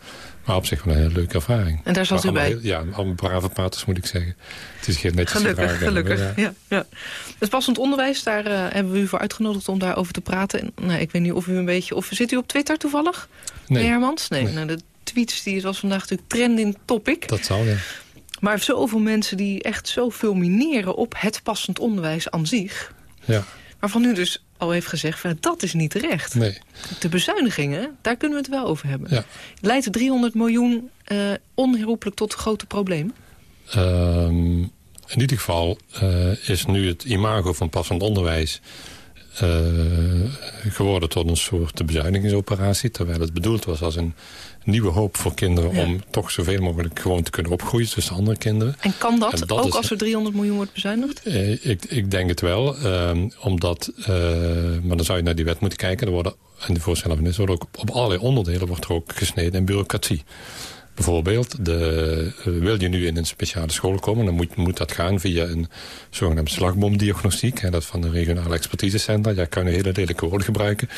maar op zich wel een hele leuke ervaring. En daar zat u bij? ja, allemaal brave paters moet ik zeggen. Het is geen netjes Gelukkig, gelukkig. Ja. Ja, ja. Het passend onderwijs, daar uh, hebben we u voor uitgenodigd om daarover te praten. En, nou, ik weet niet of u een beetje... Of zit u op Twitter toevallig? Nee. Hermans? Nee, nee. Nou, de tweets, die was vandaag natuurlijk trending topic. Dat zou, ja. Maar zoveel mensen die echt zo fulmineren op het passend onderwijs aan zich. Ja. Waarvan u dus al heeft gezegd, van, dat is niet terecht. Nee. De bezuinigingen, daar kunnen we het wel over hebben. Ja. Leidt 300 miljoen uh, onherroepelijk tot grote problemen? Um, in ieder geval uh, is nu het imago van passend onderwijs... Uh, geworden tot een soort bezuinigingsoperatie... terwijl het bedoeld was als een nieuwe hoop voor kinderen... Ja. om toch zoveel mogelijk gewoon te kunnen opgroeien tussen andere kinderen. En kan dat, en dat ook is, als er 300 miljoen wordt bezuinigd? Eh, ik, ik denk het wel, uh, omdat... Uh, maar dan zou je naar die wet moeten kijken. Er worden, en de voorstellen van is, worden ook op allerlei onderdelen wordt er ook gesneden in bureaucratie. Bijvoorbeeld, de, eh, wil je nu in een speciale school komen... dan moet, moet dat gaan via een zogenaamde slagboomdiagnostiek. Hè, dat van de regionale expertisecentra. Jij kan een hele lelijke woord gebruiken.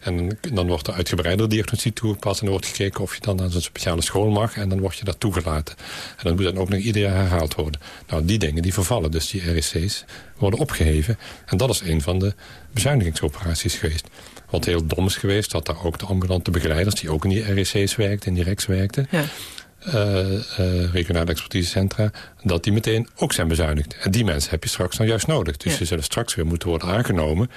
En dan wordt er uitgebreidere diagnostiek toegepast... en wordt gekeken of je dan naar zo'n speciale school mag... en dan word je daar toegelaten. En dat moet dan ook nog ieder jaar herhaald worden. Nou, die dingen die vervallen, dus die REC's, worden opgeheven. En dat is een van de bezuinigingsoperaties geweest. Wat heel dom is geweest, dat daar ook de ambulante begeleiders... die ook in die REC's werkten, in die REC's werkten... Ja. Uh, uh, regionale expertisecentra... dat die meteen ook zijn bezuinigd. En die mensen heb je straks nou juist nodig. Dus ja. die zullen straks weer moeten worden aangenomen...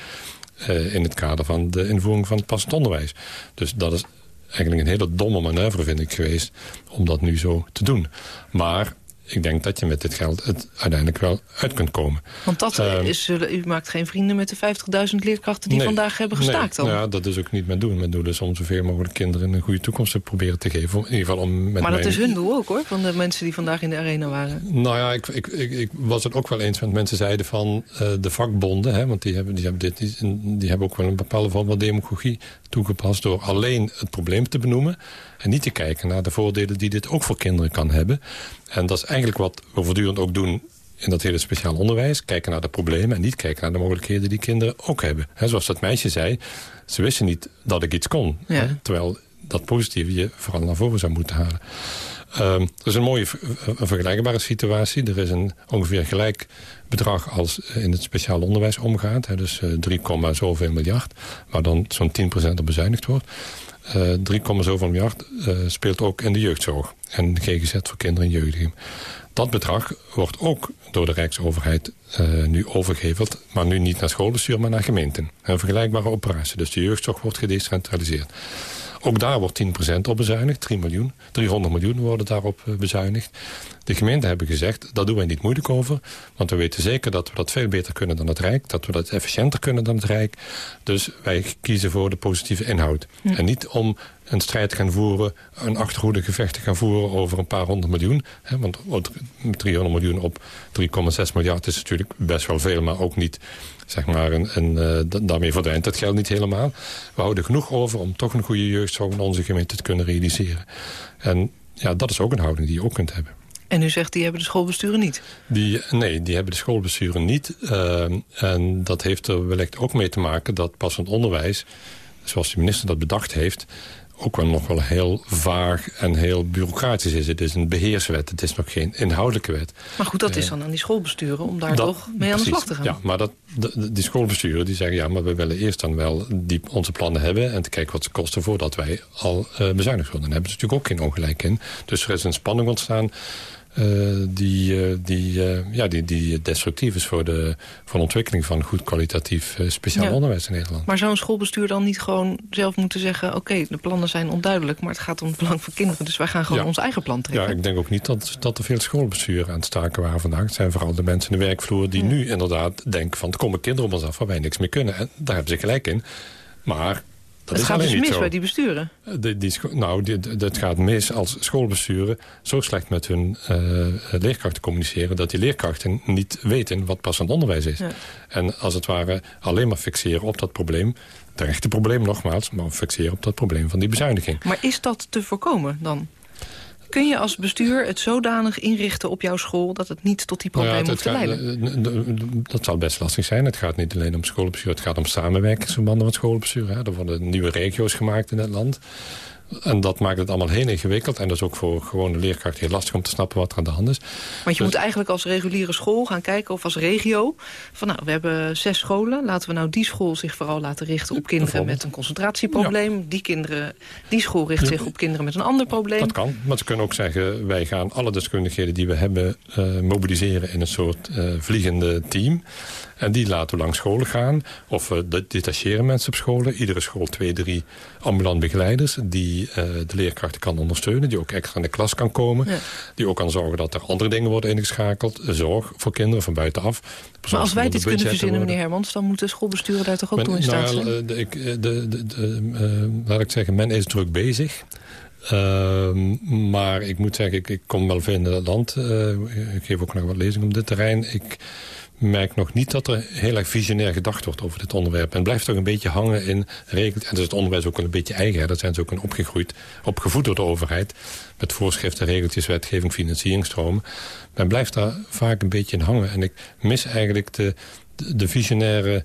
Uh, in het kader van de invoering van het passend onderwijs. Dus dat is eigenlijk een hele domme manoeuvre, vind ik, geweest... om dat nu zo te doen. Maar ik denk dat je met dit geld het uiteindelijk wel uit kunt komen. Want dat uh, is, u maakt geen vrienden met de 50.000 leerkrachten die nee, vandaag hebben gestaakt nee, Ja, dat is ook niet mijn doel. Mijn doel is om zoveel mogelijk kinderen een goede toekomst te proberen te geven. In ieder geval om met maar dat mijn... is hun doel ook hoor, van de mensen die vandaag in de arena waren. Nou ja, ik, ik, ik, ik was het ook wel eens met mensen zeiden van uh, de vakbonden. Hè, want die hebben, die, hebben dit, die, die hebben ook wel een bepaalde vorm van demagogie toegepast... door alleen het probleem te benoemen... En niet te kijken naar de voordelen die dit ook voor kinderen kan hebben. En dat is eigenlijk wat we voortdurend ook doen in dat hele speciaal onderwijs. Kijken naar de problemen en niet kijken naar de mogelijkheden die kinderen ook hebben. He, zoals dat meisje zei, ze wisten niet dat ik iets kon. Ja. He, terwijl dat positieve je vooral naar voren zou moeten halen. Um, er is een mooie een vergelijkbare situatie. Er is een ongeveer gelijk bedrag als in het speciaal onderwijs omgaat. He, dus uh, 3, zoveel miljard. Waar dan zo'n 10% op bezuinigd wordt. Uh, 3, zoveel miljard uh, speelt ook in de jeugdzorg. En de GGZ voor kinderen en jeugdigen. Dat bedrag wordt ook door de Rijksoverheid uh, nu overgeheveld. Maar nu niet naar schoolbestuur, maar naar gemeenten. Een vergelijkbare operatie. Dus de jeugdzorg wordt gedecentraliseerd. Ook daar wordt 10% op bezuinigd. 3 miljoen, 300 miljoen worden daarop bezuinigd. De gemeenten hebben gezegd, daar doen wij niet moeilijk over. Want we weten zeker dat we dat veel beter kunnen dan het Rijk. Dat we dat efficiënter kunnen dan het Rijk. Dus wij kiezen voor de positieve inhoud. En niet om een strijd gaan voeren, een achterhoedegevecht te gaan voeren over een paar honderd miljoen. Hè, want 300 miljoen op 3,6 miljard is natuurlijk best wel veel, maar ook niet zeg maar, een, een, uh, daarmee verdwijnt het geld niet helemaal. We houden genoeg over om toch een goede jeugdzorg in onze gemeente te kunnen realiseren. En ja, dat is ook een houding die je ook kunt hebben. En u zegt, die hebben de schoolbesturen niet? Die, nee, die hebben de schoolbesturen niet. Uh, en dat heeft er wellicht ook mee te maken dat passend onderwijs... zoals de minister dat bedacht heeft ook wel nog wel heel vaag en heel bureaucratisch is. Het is een beheerswet, het is nog geen inhoudelijke wet. Maar goed, dat is dan aan die schoolbesturen om daar dat, toch mee precies, aan de slag te gaan. Ja, maar dat, de, die schoolbesturen die zeggen... ja, maar we willen eerst dan wel die, onze plannen hebben... en te kijken wat ze kosten voordat wij al uh, bezuinigd worden. Daar hebben ze natuurlijk ook geen ongelijk in. Dus er is een spanning ontstaan... Uh, die, uh, die, uh, ja, die, die destructief is voor de, voor de ontwikkeling van goed kwalitatief speciaal ja. onderwijs in Nederland. Maar zou een schoolbestuur dan niet gewoon zelf moeten zeggen... oké, okay, de plannen zijn onduidelijk, maar het gaat om het belang van kinderen... dus wij gaan gewoon ja. ons eigen plan trekken. Ja, ik denk ook niet dat, dat er veel schoolbesturen aan het staken waren vandaag. Het zijn vooral de mensen in de werkvloer die ja. nu inderdaad denken van... er komen kinderen op ons af waar wij niks meer kunnen. En daar hebben ze gelijk in. Maar dat het gaat dus mis zo. bij die besturen? Die, die, nou, dat gaat mis als schoolbesturen zo slecht met hun uh, leerkrachten communiceren... dat die leerkrachten niet weten wat passend onderwijs is. Ja. En als het ware alleen maar fixeren op dat probleem... het echte probleem nogmaals, maar fixeren op dat probleem van die bezuiniging. Maar is dat te voorkomen dan? Kun je als bestuur het zodanig inrichten op jouw school... dat het niet tot die problemen nou ja, hoeft te leiden? Dat zal best lastig zijn. Het gaat niet alleen om schoolbestuur. Het gaat om samenwerkingsverbanden met schoolbestuur. Hè. Er worden nieuwe regio's gemaakt in het land. En dat maakt het allemaal heel ingewikkeld. En dat is ook voor gewone leerkrachten heel lastig om te snappen wat er aan de hand is. Want je dus... moet eigenlijk als reguliere school gaan kijken of als regio... van nou, we hebben zes scholen. Laten we nou die school zich vooral laten richten op kinderen met een concentratieprobleem. Ja. Die, kinderen, die school richt zich op kinderen met een ander probleem. Dat kan, maar ze kunnen ook zeggen... wij gaan alle deskundigheden die we hebben uh, mobiliseren in een soort uh, vliegende team... En die laten we langs scholen gaan. Of we detacheren mensen op scholen. Iedere school twee, drie ambulant begeleiders... die uh, de leerkrachten kan ondersteunen. Die ook extra in de klas kan komen. Ja. Die ook kan zorgen dat er andere dingen worden ingeschakeld. Zorg voor kinderen van buitenaf. Maar als wij dit kunnen verzinnen, meneer Hermans... dan moeten schoolbesturen daar toch ook men, toe in staat nou? De, ik, de, de, de, uh, laat ik zeggen, men is druk bezig... Uh, maar ik moet zeggen, ik, ik kom wel veel in het land. Uh, ik geef ook nog wat lezingen op dit terrein. Ik merk nog niet dat er heel erg visionair gedacht wordt over dit onderwerp. En blijft toch een beetje hangen in regels. En dat is het onderwijs ook een beetje eigen. Hè. Daar zijn ze ook een opgegroeid, opgevoed door de overheid. Met voorschriften, regeltjes, wetgeving, financieringstromen. Men blijft daar vaak een beetje in hangen. En ik mis eigenlijk de, de visionaire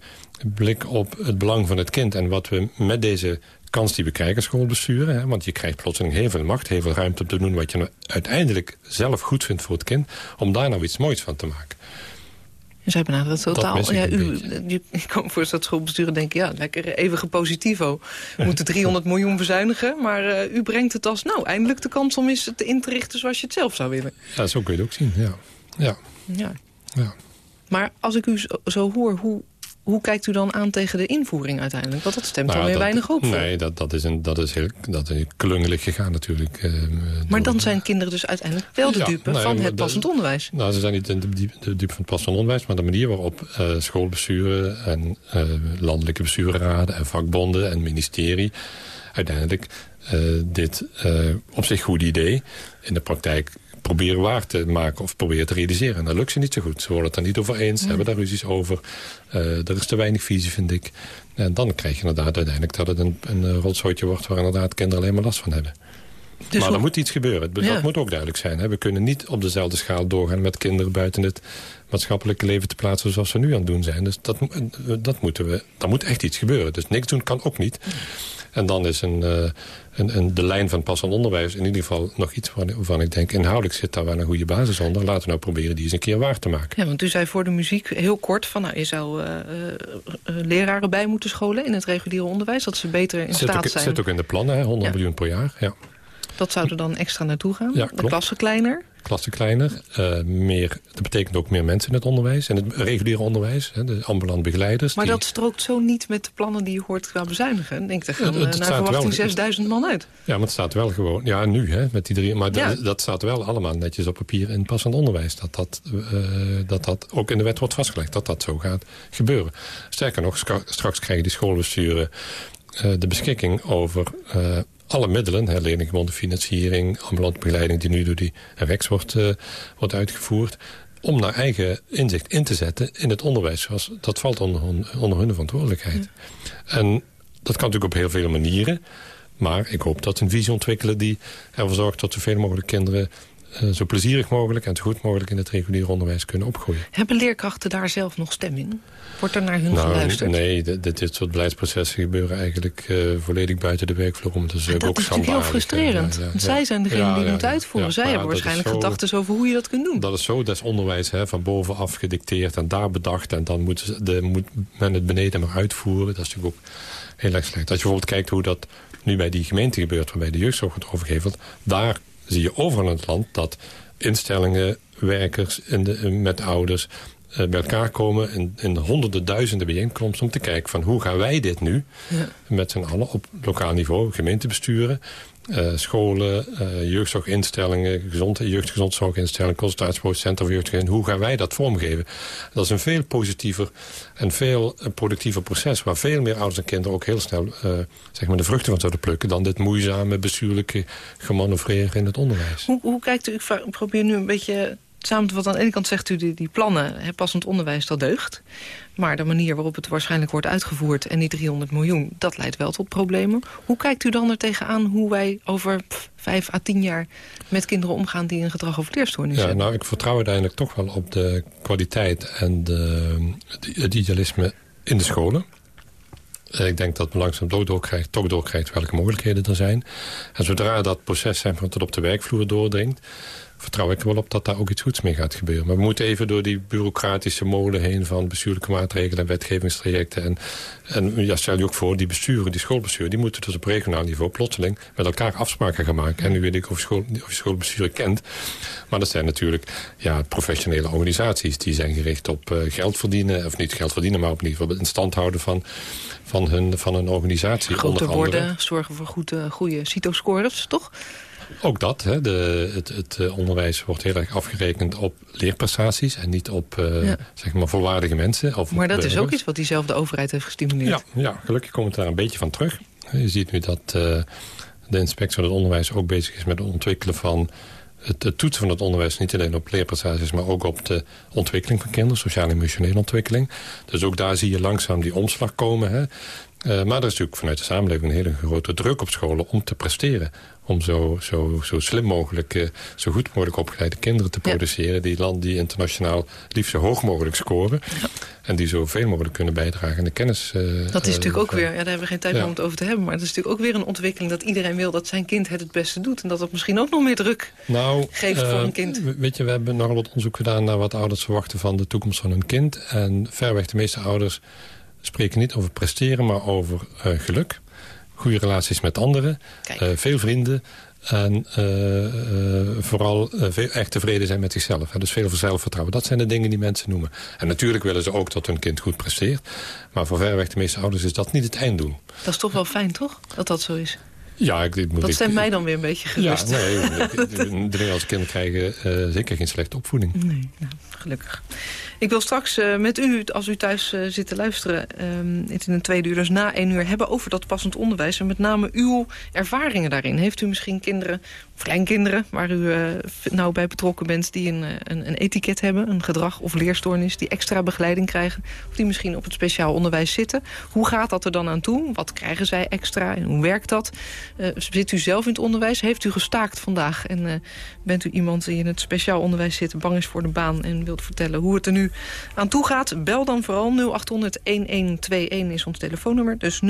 blik op het belang van het kind. En wat we met deze kans die we krijgen, schoolbesturen. Hè, want je krijgt plotseling heel veel macht, heel veel ruimte om te doen... wat je nou uiteindelijk zelf goed vindt voor het kind... om daar nou iets moois van te maken. En zij benaderen het totaal. Ja, u, ik kan me voor dat schoolbesturen denken... ja, lekker eeuwige positivo. We moeten 300 miljoen verzuinigen. Maar eh, u brengt het als, nou, eindelijk de kans om eens het in te richten... zoals je het zelf zou willen. Ja, zo kun je het ook zien, ja. ja. Ja. Ja. Maar als ik u zo, zo hoor, hoe, hoe kijkt u dan aan tegen de invoering uiteindelijk? Want dat stemt Nou, alweer dat- weinig voor. Nee, dat, dat, is een, dat, is heel, dat is klungelig gegaan natuurlijk. eh, Maar dan zijn kinderen dus uiteindelijk wel de Ja, dupe nee, van het passend onderwijs. Nou, ze zijn niet de, de, de dupe van het passend onderwijs... maar de manier waarop eh, schoolbesturen en eh, landelijke bestuurraden... en vakbonden en ministerie uiteindelijk dit op zich goed idee... in de praktijk proberen waar te maken of proberen te realiseren. En dat lukt ze niet zo goed. Ze worden het er niet over eens, Mm. hebben daar ruzies over. Eh, er is te weinig visie, vind ik. En dan krijg je inderdaad uiteindelijk dat het een, een eh, wordt... waar inderdaad kinderen alleen maar last van hebben. Dus maar er moet iets gebeuren. Dat Ja. moet ook duidelijk zijn. Hè. We kunnen niet op dezelfde schaal doorgaan met kinderen buiten het maatschappelijke leven te plaatsen zoals we nu aan het doen zijn. Dus dat, eh, dat moeten we, daar moet echt iets gebeuren. Dus niks doen kan ook niet. En dan is een, een, een, de lijn van passend onderwijs in ieder geval nog iets waarvan, ik denk... inhoudelijk zit daar wel een goede basis onder. Laten we nou proberen die eens een keer waar te maken. Ja, want u zei voor de muziek heel kort van... nou, je zou eh, eh, eh, leraren bij moeten scholen in het reguliere onderwijs... dat ze beter in Zit staat ook, zijn. zit ook in de plannen, hè, 100 Ja. miljoen per jaar. Ja. Dat zou er dan extra naartoe gaan. Ja, de klassen kleiner. Klassen kleiner. eh, meer, dat betekent ook meer mensen in het onderwijs. En het reguliere onderwijs. Hè, de ambulant begeleiders. Maar die- dat strookt zo niet met de plannen die je hoort qua bezuinigen. Ik denk, er gaan Ja, eh, naar verwachting wel- 6000 man uit. Ja, maar het staat wel gewoon... Ja, nu, hè, met die drie... Maar Ja. dat, dat staat wel allemaal netjes op papier in passend onderwijs. Dat dat, eh, dat dat ook in de wet wordt vastgelegd. Dat dat zo gaat gebeuren. Sterker nog, straks krijgen die schoolbesturen... de beschikking over alle middelen... leerlinggebonden financiering, ambulante begeleiding... die nu door die REX wordt, eh, wordt uitgevoerd... om naar eigen inzicht in te zetten in het onderwijs. Zoals, dat valt onder, hun- onder hun verantwoordelijkheid. En dat kan natuurlijk op heel vele manieren... Maar ik hoop dat een visie ontwikkelen die ervoor zorgt... dat zoveel mogelijk kinderen eh, zo plezierig mogelijk... en zo goed mogelijk in het reguliere onderwijs kunnen opgroeien. Hebben leerkrachten daar zelf nog stem in? Wordt er naar hun Nou, geluisterd? nee, dit, dit, soort beleidsprocessen gebeuren eigenlijk eh, volledig buiten de werkvloer. om. Dat is, ook dat is natuurlijk heel schandalig, frustrerend. ja, ja, Want zij zijn degene Ja, die moeten ja. uitvoeren. Zij hebben dat is waarschijnlijk zo- gedachten over hoe je dat kunt doen. Dat is zo desonderwijs hè, van bovenaf gedicteerd en daar bedacht. En dan moet, de, moet men het beneden maar uitvoeren. Dat is natuurlijk ook heel erg slecht. Als je bijvoorbeeld kijkt hoe dat nu bij die gemeente gebeurt... waarbij de jeugdzorg wordt overgeheveld... daar zie je overal in het land dat instellingen, werkers in de, met ouders... eh, bij elkaar komen in, in honderden duizenden bijeenkomsten... om te kijken van hoe gaan wij dit nu Ja. met z'n allen op lokaal niveau, gemeentebesturen... eh, scholen, eh, jeugdzorginstellingen, gezond, jeugdgezondheidsinstellingen... consultatiecentra voor jeugdgezondheid. Hoe gaan wij dat vormgeven? Dat is een veel positiever en veel productiever proces... waar veel meer ouders en kinderen ook heel snel zeg maar de vruchten van zouden plukken... dan dit moeizame, bestuurlijke gemanoeuvreren in het onderwijs. Hoe, hoe kijkt u, ik probeer nu een beetje samen vatten. Aan de ene kant zegt u, die, die plannen, hè, passend onderwijs, dat deugt. Maar de manier waarop het waarschijnlijk wordt uitgevoerd... en die 300 miljoen, dat leidt wel tot problemen. Hoe kijkt u dan er tegenaan hoe wij over vijf à tien jaar... met kinderen omgaan die een gedrag of leerstoornis Ja, hebben? nou, ik vertrouw uiteindelijk toch wel op de kwaliteit en de, het- het idealisme in de scholen. Eh, Ik denk dat men langzaam toch doorkrijgt, toch doorkrijgt welke mogelijkheden er zijn. En zodra dat proces zeg maar, tot op de werkvloer doordringt... vertrouw ik er wel op dat daar ook iets goeds mee gaat gebeuren. Maar we moeten even door die bureaucratische molen heen... van bestuurlijke maatregelen en wetgevingstrajecten. En, en ja, stel je ook voor, die besturen, die schoolbesturen... die moeten dus op regionaal niveau plotseling met elkaar afspraken gaan maken. En nu weet ik of je, school, of je schoolbesturen kent. Maar dat zijn natuurlijk ja, professionele organisaties... die zijn gericht op eh, geld verdienen, of niet geld verdienen... maar op in ieder geval in stand houden van, van, hun, van hun organisatie. Groter worden, zorgen voor goede, goede CITO-scores, toch? Ook dat. Hè. De, het het eh, onderwijs wordt heel erg afgerekend op leerprestaties... en niet op Ja. zeg maar volwaardige mensen. Of Maar dat is ook iets wat diezelfde overheid heeft gestimuleerd. Ja, ja, gelukkig komt het daar een beetje van terug. Je ziet nu dat eh, de inspectie van het onderwijs ook bezig is met het ontwikkelen van... het, het toetsen van het onderwijs niet alleen op leerprestaties... maar ook op de ontwikkeling van kinderen, sociaal-emotionele ontwikkeling. Dus ook daar zie je langzaam die omslag komen. Hè. Uh, maar er is natuurlijk vanuit de samenleving een hele grote druk op scholen om te presteren. Om zo, zo, zo slim mogelijk, uh, zo goed mogelijk opgeleide kinderen te produceren. Ja. Die landen die internationaal liefst zo hoog mogelijk scoren. Ja. En die zoveel mogelijk kunnen bijdragen aan de kennis. Uh, dat is natuurlijk ook weer, ja, daar hebben we geen tijd ja. om het over te hebben. Maar het is natuurlijk ook weer een ontwikkeling dat iedereen wil dat zijn kind het het beste doet. En dat dat misschien ook nog meer druk nou, geeft voor een kind. Weet je, we hebben nogal wat onderzoek gedaan naar wat ouders verwachten van de toekomst van hun kind. En verreweg de meeste ouders spreken niet over presteren, maar over uh, geluk. Goede relaties met anderen, uh, veel vrienden... En uh, vooral veel, echt tevreden zijn met zichzelf. Hè. Dus veel zelfvertrouwen. Dat zijn de dingen die mensen noemen. En natuurlijk willen ze ook dat hun kind goed presteert. Maar voor verreweg de meeste ouders is dat niet het einddoel. Dat is toch wel fijn, toch? Dat dat zo is. Ja, ik, ik, dat stemt ik, mij dan weer een beetje gerust. Ja, nee, de Nederlandse kinderen krijgen uh, zeker geen slechte opvoeding. Nee, nou, gelukkig. Ik wil straks uh, met u, als u thuis uh, zit te luisteren... Het in een tweede uur, dus na één uur, hebben over dat passend onderwijs... en met name uw ervaringen daarin. Heeft u misschien kinderen kleinkinderen waar u uh, nou bij betrokken bent... die een, een, een etiket hebben, een gedrag of leerstoornis... die extra begeleiding krijgen, of die misschien op het speciaal onderwijs zitten? Hoe gaat dat er dan aan toe? Wat krijgen zij extra en hoe werkt dat? zit u zelf in het onderwijs? Heeft u gestaakt vandaag? En bent u iemand die in het speciaal onderwijs zit... bang is voor de baan en wilt vertellen hoe het er nu aan toe gaat. Bel dan vooral 0800-1121 is ons telefoonnummer. Dus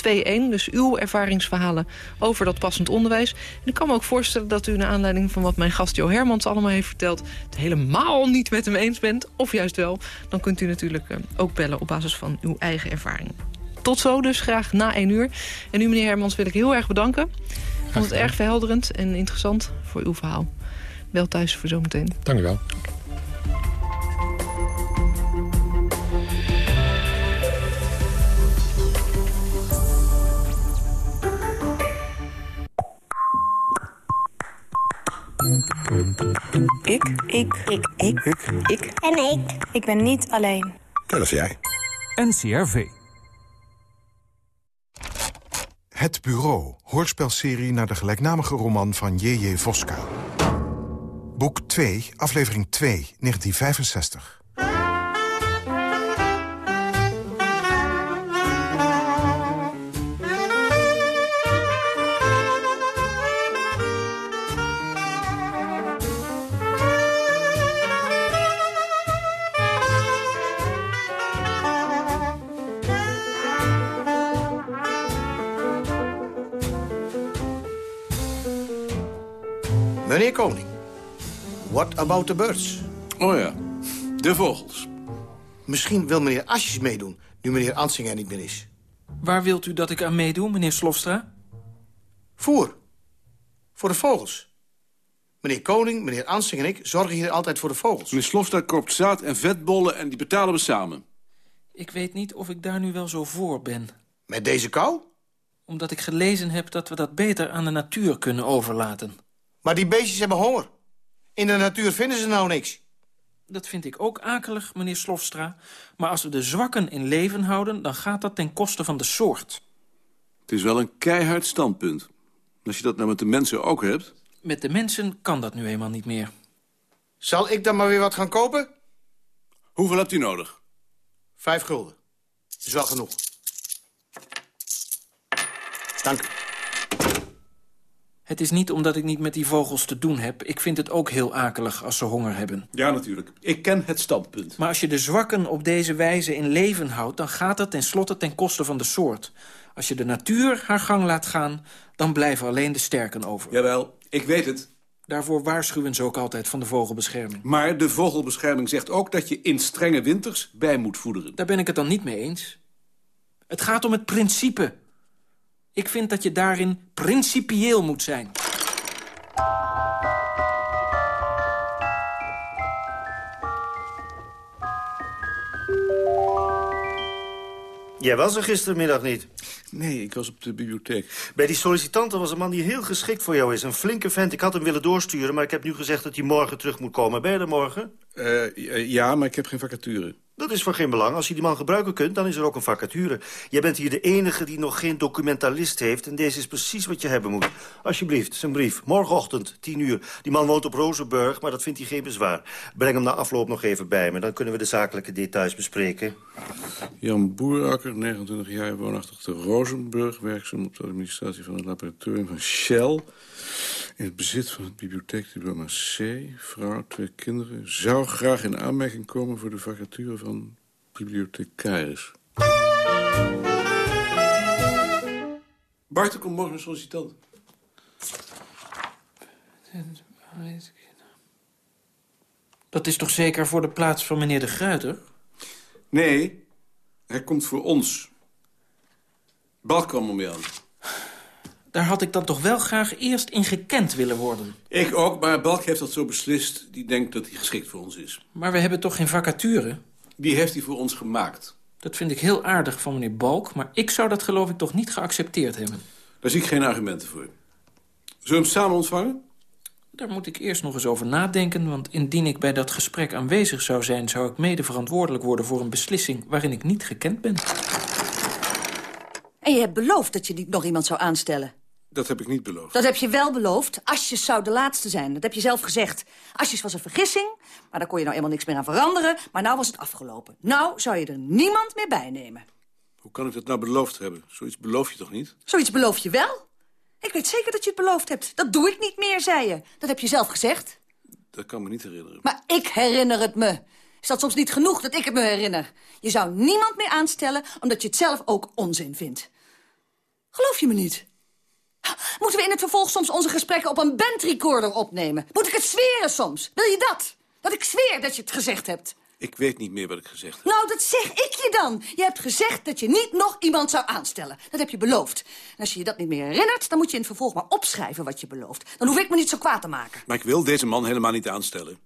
0800-1121. Dus uw ervaringsverhalen over dat passend onderwijs. En ik kan me ook voorstellen dat u naar aanleiding van wat mijn gast Jo Hermans allemaal heeft verteld... het helemaal niet met hem eens bent, of juist wel. Dan kunt u natuurlijk eh, ook bellen op basis van uw eigen ervaring. Tot zo dus, graag na één uur. En u, meneer Hermans, wil ik heel erg bedanken. Ik vond het erg verhelderend en interessant voor uw verhaal. Wel thuis voor zometeen. Dank u wel. Ik. Ik. Ik. Ik. Ik. Ik. En ik. Ik ben niet alleen. Dat is jij. NCRV. Het Bureau, hoorspelserie naar de gelijknamige roman van J.J. Voska. Boek 2, aflevering 2, 1965. Meneer Koning, what about the birds? Oh ja, de vogels. Misschien wil meneer Asjes meedoen, nu meneer Ansing er niet meer is. Waar wilt u dat ik aan meedoe, meneer Slofstra? Voer. Voor de vogels. Meneer Koning, meneer Ansing en ik zorgen hier altijd voor de vogels. Meneer Slofstra koopt zaad en vetbollen en die betalen we samen. Ik weet niet of ik daar nu wel zo voor ben. Met deze kou? Omdat ik gelezen heb dat we dat beter aan de natuur kunnen overlaten. Maar die beestjes hebben honger. In de natuur vinden ze nou niks. Dat vind ik ook akelig, meneer Slofstra. Maar als we de zwakken in leven houden... dan gaat dat ten koste van de soort. Het is wel een keihard standpunt. Als je dat nou met de mensen ook hebt... Met de mensen kan dat nu eenmaal niet meer. Zal ik dan maar weer wat gaan kopen? Hoeveel hebt u nodig? Vijf gulden. Is wel genoeg. Dank u. Het is niet omdat ik niet met die vogels te doen heb. Ik vind het ook heel akelig als ze honger hebben. Ja, natuurlijk. Ik ken het standpunt. Maar als je de zwakken op deze wijze in leven houdt... dan gaat het tenslotte ten koste van de soort. Als je de natuur haar gang laat gaan... dan blijven alleen de sterken over. Jawel, ik weet het. Daarvoor waarschuwen ze ook altijd van de vogelbescherming. Maar de vogelbescherming zegt ook dat je in strenge winters bij moet voederen. Daar ben ik het dan niet mee eens. Het gaat om het principe. Ik vind dat je daarin principieel moet zijn. Jij was er gistermiddag niet. Nee, ik was op de bibliotheek. Bij die sollicitanten was een man die heel geschikt voor jou is. Een flinke vent. Ik had hem willen doorsturen, maar ik heb nu gezegd dat hij morgen terug moet komen. Ben je er morgen? Uh, ja, maar ik heb geen vacature. Dat is van geen belang. Als je die man gebruiken kunt, dan is er ook een vacature. Jij bent hier de enige die nog geen documentalist heeft... en deze is precies wat je hebben moet. Alsjeblieft, zijn brief. Morgenochtend, 10 uur. Die man woont op Rozenburg, maar dat vindt hij geen bezwaar. Breng hem na afloop nog even bij me. Dan kunnen we de zakelijke details bespreken. Jan Boerakker, 29 jaar, woonachtig te Rozenburg... werkzaam op de administratie van het laboratorium van Shell... in het bezit van het bibliotheekdiploma C. Vrouw, twee kinderen. Zou graag in aanmerking komen voor de vacature van bibliothecaris. Bart, er komt morgen een sollicitant. Dat is toch zeker voor de plaats van meneer de Gruiter? Nee, hij komt voor ons. Balk kwam om aan. Daar had ik dan toch wel graag eerst in gekend willen worden. Ik ook, maar Balk heeft dat zo beslist. Die denkt dat hij geschikt voor ons is. Maar we hebben toch geen vacature? Die heeft hij voor ons gemaakt. Dat vind ik heel aardig van meneer Balk... maar ik zou dat geloof ik toch niet geaccepteerd hebben. Daar zie ik geen argumenten voor. Zullen we hem samen ontvangen? Daar moet ik eerst nog eens over nadenken... want indien ik bij dat gesprek aanwezig zou zijn... zou ik mede verantwoordelijk worden voor een beslissing... waarin ik niet gekend ben. En je hebt beloofd dat je niet nog iemand zou aanstellen. Dat heb ik niet beloofd. Dat heb je wel beloofd. Asjes zou de laatste zijn. Dat heb je zelf gezegd. Asjes was een vergissing, maar daar kon je nou eenmaal niks meer aan veranderen. Maar nou was het afgelopen. Nou zou je er niemand meer bij nemen. Hoe kan ik dat nou beloofd hebben? Zoiets beloof je toch niet? Zoiets beloof je wel. Ik weet zeker dat je het beloofd hebt. Dat doe ik niet meer, zei je. Dat heb je zelf gezegd. Dat kan me niet herinneren. Maar ik herinner het me. Is dat soms niet genoeg dat ik het me herinner? Je zou niemand meer aanstellen omdat je het zelf ook onzin vindt. Geloof je me niet? Moeten we in het vervolg soms onze gesprekken op een bandrecorder opnemen? Moet ik het zweren soms? Wil je dat? Dat ik zweer dat je het gezegd hebt? Ik weet niet meer wat ik gezegd heb. Nou, dat zeg ik je dan. Je hebt gezegd dat je niet nog iemand zou aanstellen. Dat heb je beloofd. En als je je dat niet meer herinnert, dan moet je in het vervolg maar opschrijven wat je belooft. Dan hoef ik me niet zo kwaad te maken. Maar ik wil deze man helemaal niet aanstellen.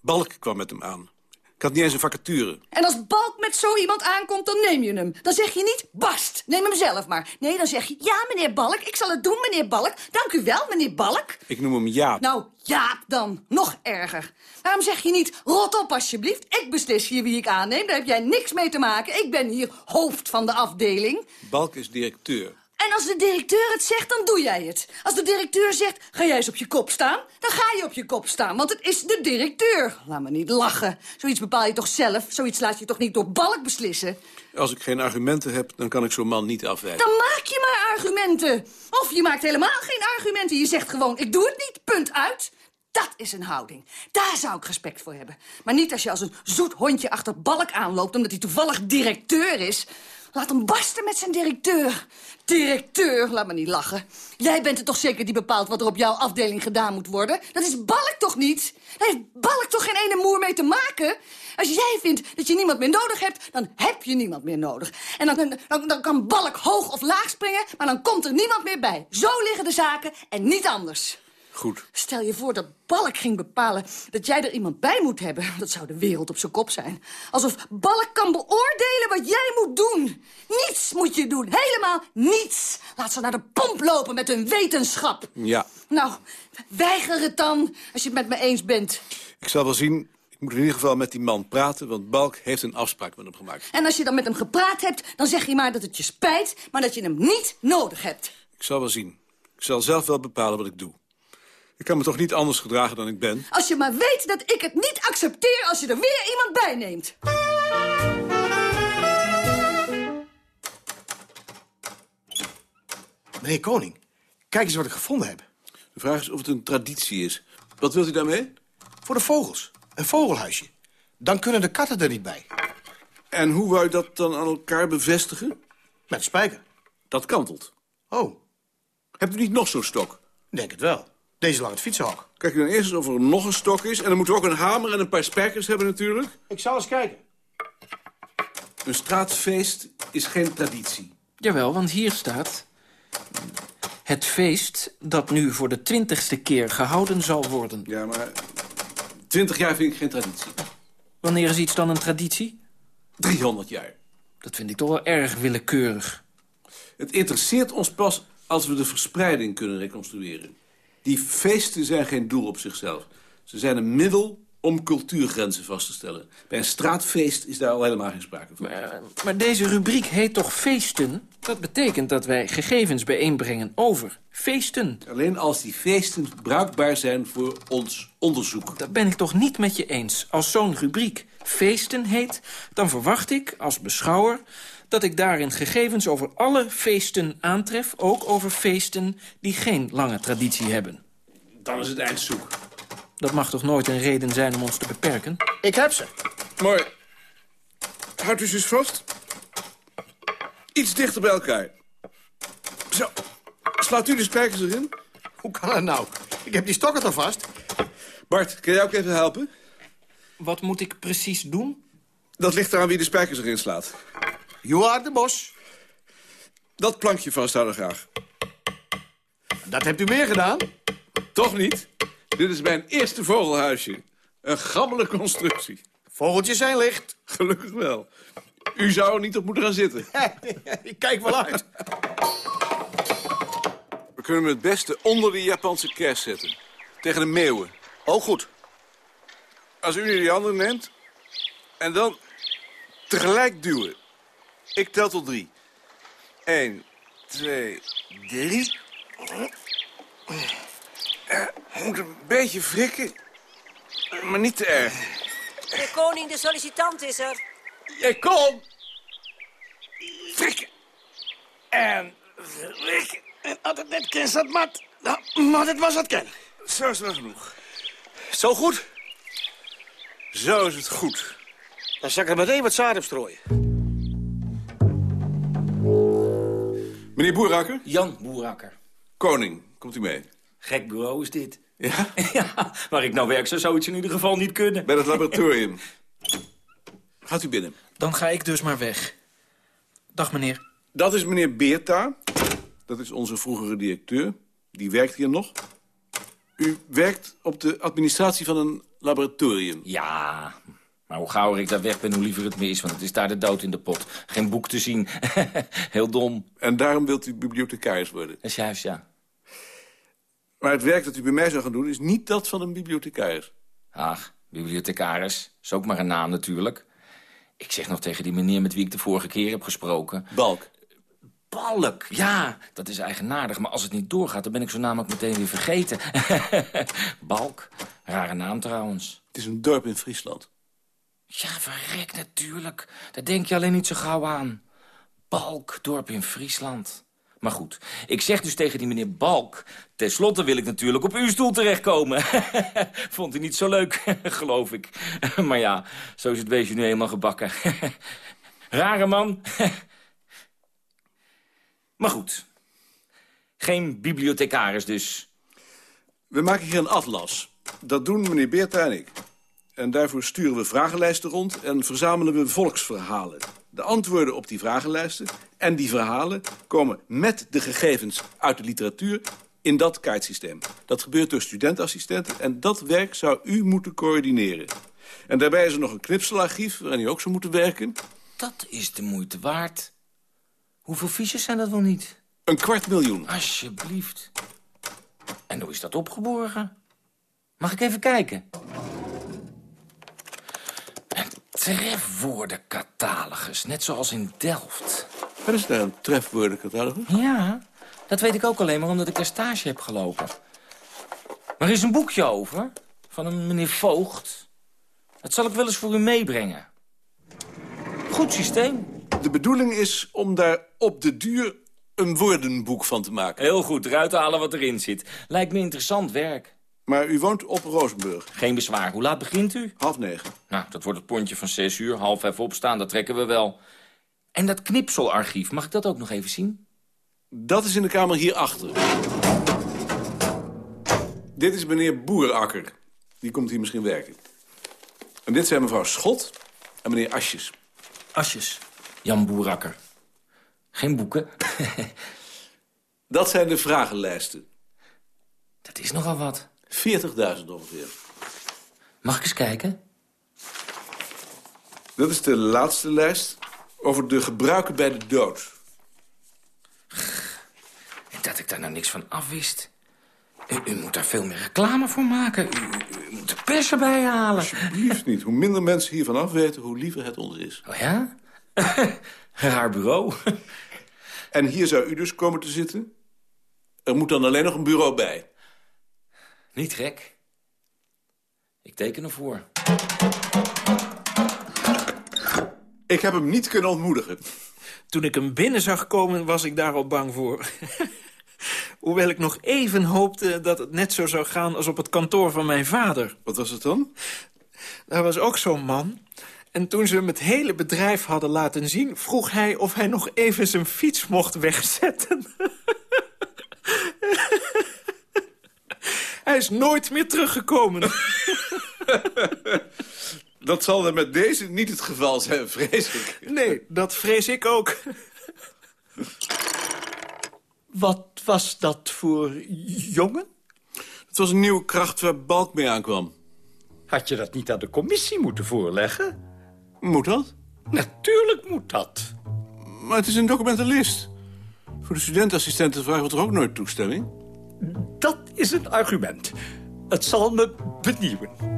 Balk kwam met hem aan. Ik had niet eens een vacature. En als Balk met zo iemand aankomt, dan neem je hem. Dan zeg je niet, bast, neem hem zelf maar. Nee, dan zeg je, ja, meneer Balk, ik zal het doen, meneer Balk. Dank u wel, meneer Balk. Ik noem hem Jaap. Nou, Jaap dan. Nog erger. Waarom zeg je niet, rot op alsjeblieft. Ik beslis hier wie ik aanneem, daar heb jij niks mee te maken. Ik ben hier hoofd van de afdeling. Balk is directeur. En als de directeur het zegt, dan doe jij het. Als de directeur zegt, ga jij eens op je kop staan, dan ga je op je kop staan, want het is de directeur. Laat me niet lachen. Zoiets bepaal je toch zelf? Zoiets laat je toch niet door balk beslissen? Als ik geen argumenten heb, dan kan ik zo'n man niet afwijzen. Dan maak je maar argumenten. Of je maakt helemaal geen argumenten. Je zegt gewoon, ik doe het niet, punt uit. Dat is een houding. Daar zou ik respect voor hebben. Maar niet als je als een zoet hondje achter balk aanloopt... omdat hij toevallig directeur is. Laat hem barsten met zijn directeur. Directeur, laat me niet lachen. Jij bent het toch zeker die bepaalt wat er op jouw afdeling gedaan moet worden? Dat is Balk toch niet? Daar heeft Balk toch geen ene moer mee te maken? Als jij vindt dat je niemand meer nodig hebt, dan heb je niemand meer nodig. En dan, dan, dan kan Balk hoog of laag springen, maar dan komt er niemand meer bij. Zo liggen de zaken en niet anders. Goed. Stel je voor dat Balk ging bepalen dat jij er iemand bij moet hebben. Dat zou de wereld op zijn kop zijn. Alsof Balk kan beoordelen wat jij moet doen. Niets moet je doen. Helemaal niets. Laat ze naar de pomp lopen met hun wetenschap. Ja. Nou, weiger het dan, als je het met me eens bent. Ik zal wel zien. Ik moet in ieder geval met die man praten, want Balk heeft een afspraak met hem gemaakt. En als je dan met hem gepraat hebt, dan zeg je maar dat het je spijt... maar dat je hem niet nodig hebt. Ik zal wel zien. Ik zal zelf wel bepalen wat ik doe. Ik kan me toch niet anders gedragen dan ik ben? Als je maar weet dat ik het niet accepteer als je er weer iemand bij neemt. Meneer Koning, kijk eens wat ik gevonden heb. De vraag is of het een traditie is. Wat wilt u daarmee? Voor de vogels. Een vogelhuisje. Dan kunnen de katten er niet bij. En hoe wou je dat dan aan elkaar bevestigen? Met een spijker. Dat kantelt. Oh. Hebt u niet nog zo'n stok? Denk het wel. Deze lang het fietsenhok. Kijk dan eerst eens of er nog een stok is. En dan moeten we ook een hamer en een paar spijkers hebben natuurlijk. Ik zal eens kijken. Een straatfeest is geen traditie. Jawel, want hier staat... Het feest dat nu voor de twintigste keer gehouden zal worden. Ja, maar... Twintig jaar vind ik geen traditie. Wanneer is iets dan een traditie? 300 jaar. Dat vind ik toch wel erg willekeurig. Het interesseert ons pas als we de verspreiding kunnen reconstrueren. Die feesten zijn geen doel op zichzelf. Ze zijn een middel om cultuurgrenzen vast te stellen. Bij een straatfeest is daar al helemaal geen sprake van. Maar, maar deze rubriek heet toch feesten? Dat betekent dat wij gegevens bijeenbrengen over feesten. Alleen als die feesten bruikbaar zijn voor ons onderzoek. Dat ben ik toch niet met je eens. Als zo'n rubriek feesten heet, dan verwacht ik als beschouwer dat ik daarin gegevens over alle feesten aantref... ook over feesten die geen lange traditie hebben. Dan is het eindzoek. Dat mag toch nooit een reden zijn om ons te beperken? Ik heb ze. Mooi. Houd u eens vast. Iets dichter bij elkaar. Zo. Slaat u de spijkers erin? Hoe kan dat nou? Ik heb die stokken toch vast? Bart, kan jij ook even helpen? Wat moet ik precies doen? Dat ligt eraan wie de spijkers erin slaat. Joar de Bos. Dat plankje vasthouden graag. Dat hebt u meer gedaan? Toch niet? Dit is mijn eerste vogelhuisje. Een gammele constructie. Vogeltjes zijn licht. Gelukkig wel. U zou er niet op moeten gaan zitten. Ik kijk wel uit. We kunnen hem het beste onder de Japanse kers zetten. Tegen de meeuwen. Oh, goed. Als u nu die andere neemt... en dan tegelijk duwen. Ik tel tot drie. Eén, twee, drie. Eh, Je moet een beetje wrikken, maar niet te erg. De koning, de sollicitant is er. Je kom! Wrikken. En wrikken. En als het net kind zat mat, dan maar het was het ken. Zo is het wel genoeg. Zo goed? Zo is het goed. Dan zal ik er meteen wat zaad op strooien. Meneer Boerakker? Jan Boerakker. Koning, komt u mee? Gek bureau is dit. Ja? ja, waar ik nou werk zou zoiets in ieder geval niet kunnen. Bij het laboratorium. Gaat u binnen. Dan ga ik dus maar weg. Dag, meneer. Dat is meneer Beerta. Dat is onze vroegere directeur. Die werkt hier nog. U werkt op de administratie van een laboratorium. Ja, maar hoe gauwer ik daar weg ben, hoe liever het me is. Want het is daar de dood in de pot. Geen boek te zien. Heel dom. En daarom wilt u bibliothecaris worden? Dat is juist, ja. Maar het werk dat u bij mij zou gaan doen... is niet dat van een bibliothecaris. Ach, bibliothecaris. Is ook maar een naam natuurlijk. Ik zeg nog tegen die meneer met wie ik de vorige keer heb gesproken... Balk. Balk, ja, dat is eigenaardig. Maar als het niet doorgaat, dan ben ik zo namelijk meteen weer vergeten. Balk, rare naam trouwens. Het is een dorp in Friesland. Ja, verrek natuurlijk. Daar denk je alleen niet zo gauw aan. Balk, dorp in Friesland. Maar goed, ik zeg dus tegen die meneer Balk... Ten slotte wil ik natuurlijk op uw stoel terechtkomen. Vond hij niet zo leuk, geloof ik. maar ja, zo is het weesje nu eenmaal gebakken. Rare man. maar goed. Geen bibliothecaris dus. We maken hier een atlas. Dat doen meneer Beerta en ik. En daarvoor sturen we vragenlijsten rond en verzamelen we volksverhalen. De antwoorden op die vragenlijsten en die verhalen komen met de gegevens uit de literatuur in dat kaartsysteem. Dat gebeurt door studentassistenten en dat werk zou u moeten coördineren. En daarbij is er nog een knipselarchief waarin u ook zou moeten werken. Dat is de moeite waard. Hoeveel fiches zijn dat wel niet? Een kwart miljoen. Alsjeblieft. En hoe is dat opgeborgen? Mag ik even kijken? Een trefwoordencatalogus, net zoals in Delft. Wat is daar een trefwoordencatalogus? Ja, dat weet ik ook alleen maar omdat ik daar stage heb gelopen. Maar er is een boekje over, van een meneer Voogd. Dat zal ik wel eens voor u meebrengen. Goed systeem. De bedoeling is om daar op de duur een woordenboek van te maken. Heel goed, eruit halen wat erin zit. Lijkt me interessant werk. Maar u woont op Rozenburg. Geen bezwaar. Hoe laat begint u? Half negen. Nou, dat wordt het pontje van zes uur. Half even opstaan, dat trekken we wel. En dat knipselarchief, mag ik dat ook nog even zien? Dat is in de kamer hierachter. Dit is meneer Boerakker. Die komt hier misschien werken. En dit zijn mevrouw Schot en meneer Asjes. Asjes. Jan Boerakker. Geen boeken? Dat zijn de vragenlijsten. Dat is nogal wat. 40.000 ongeveer. Mag ik eens kijken? Dat is de laatste lijst over de gebruiken bij de dood. Dat ik daar nou niks van afwist. U, u moet daar veel meer reclame voor maken. U, u- u moet pers erbij halen. Alsjeblieft niet. Hoe minder mensen hiervan af weten, hoe liever het ons is. Oh ja? Raar bureau. En hier zou u dus komen te zitten? Er moet dan alleen nog een bureau bij. Niet gek. Ik teken ervoor. Ik heb hem niet kunnen ontmoedigen. Toen ik hem binnen zag komen, was ik daar al bang voor. Hoewel ik nog even hoopte dat het net zo zou gaan als op het kantoor van mijn vader. Wat was het dan? Daar was ook zo'n man. En toen ze hem het hele bedrijf hadden laten zien... vroeg hij of hij nog even zijn fiets mocht wegzetten. hij is nooit meer teruggekomen. Dat zal er met deze niet het geval zijn, vrees ik. Nee, dat vrees ik ook. Wat was dat voor jongen? Het was een nieuwe kracht waar Balk mee aankwam. Had je dat niet aan de commissie moeten voorleggen? Moet dat? Natuurlijk moet dat. Maar het is een documentalist. Voor de studentenassistenten vragen we toch ook nooit toestemming? Dat is een argument. Het zal me benieuwen.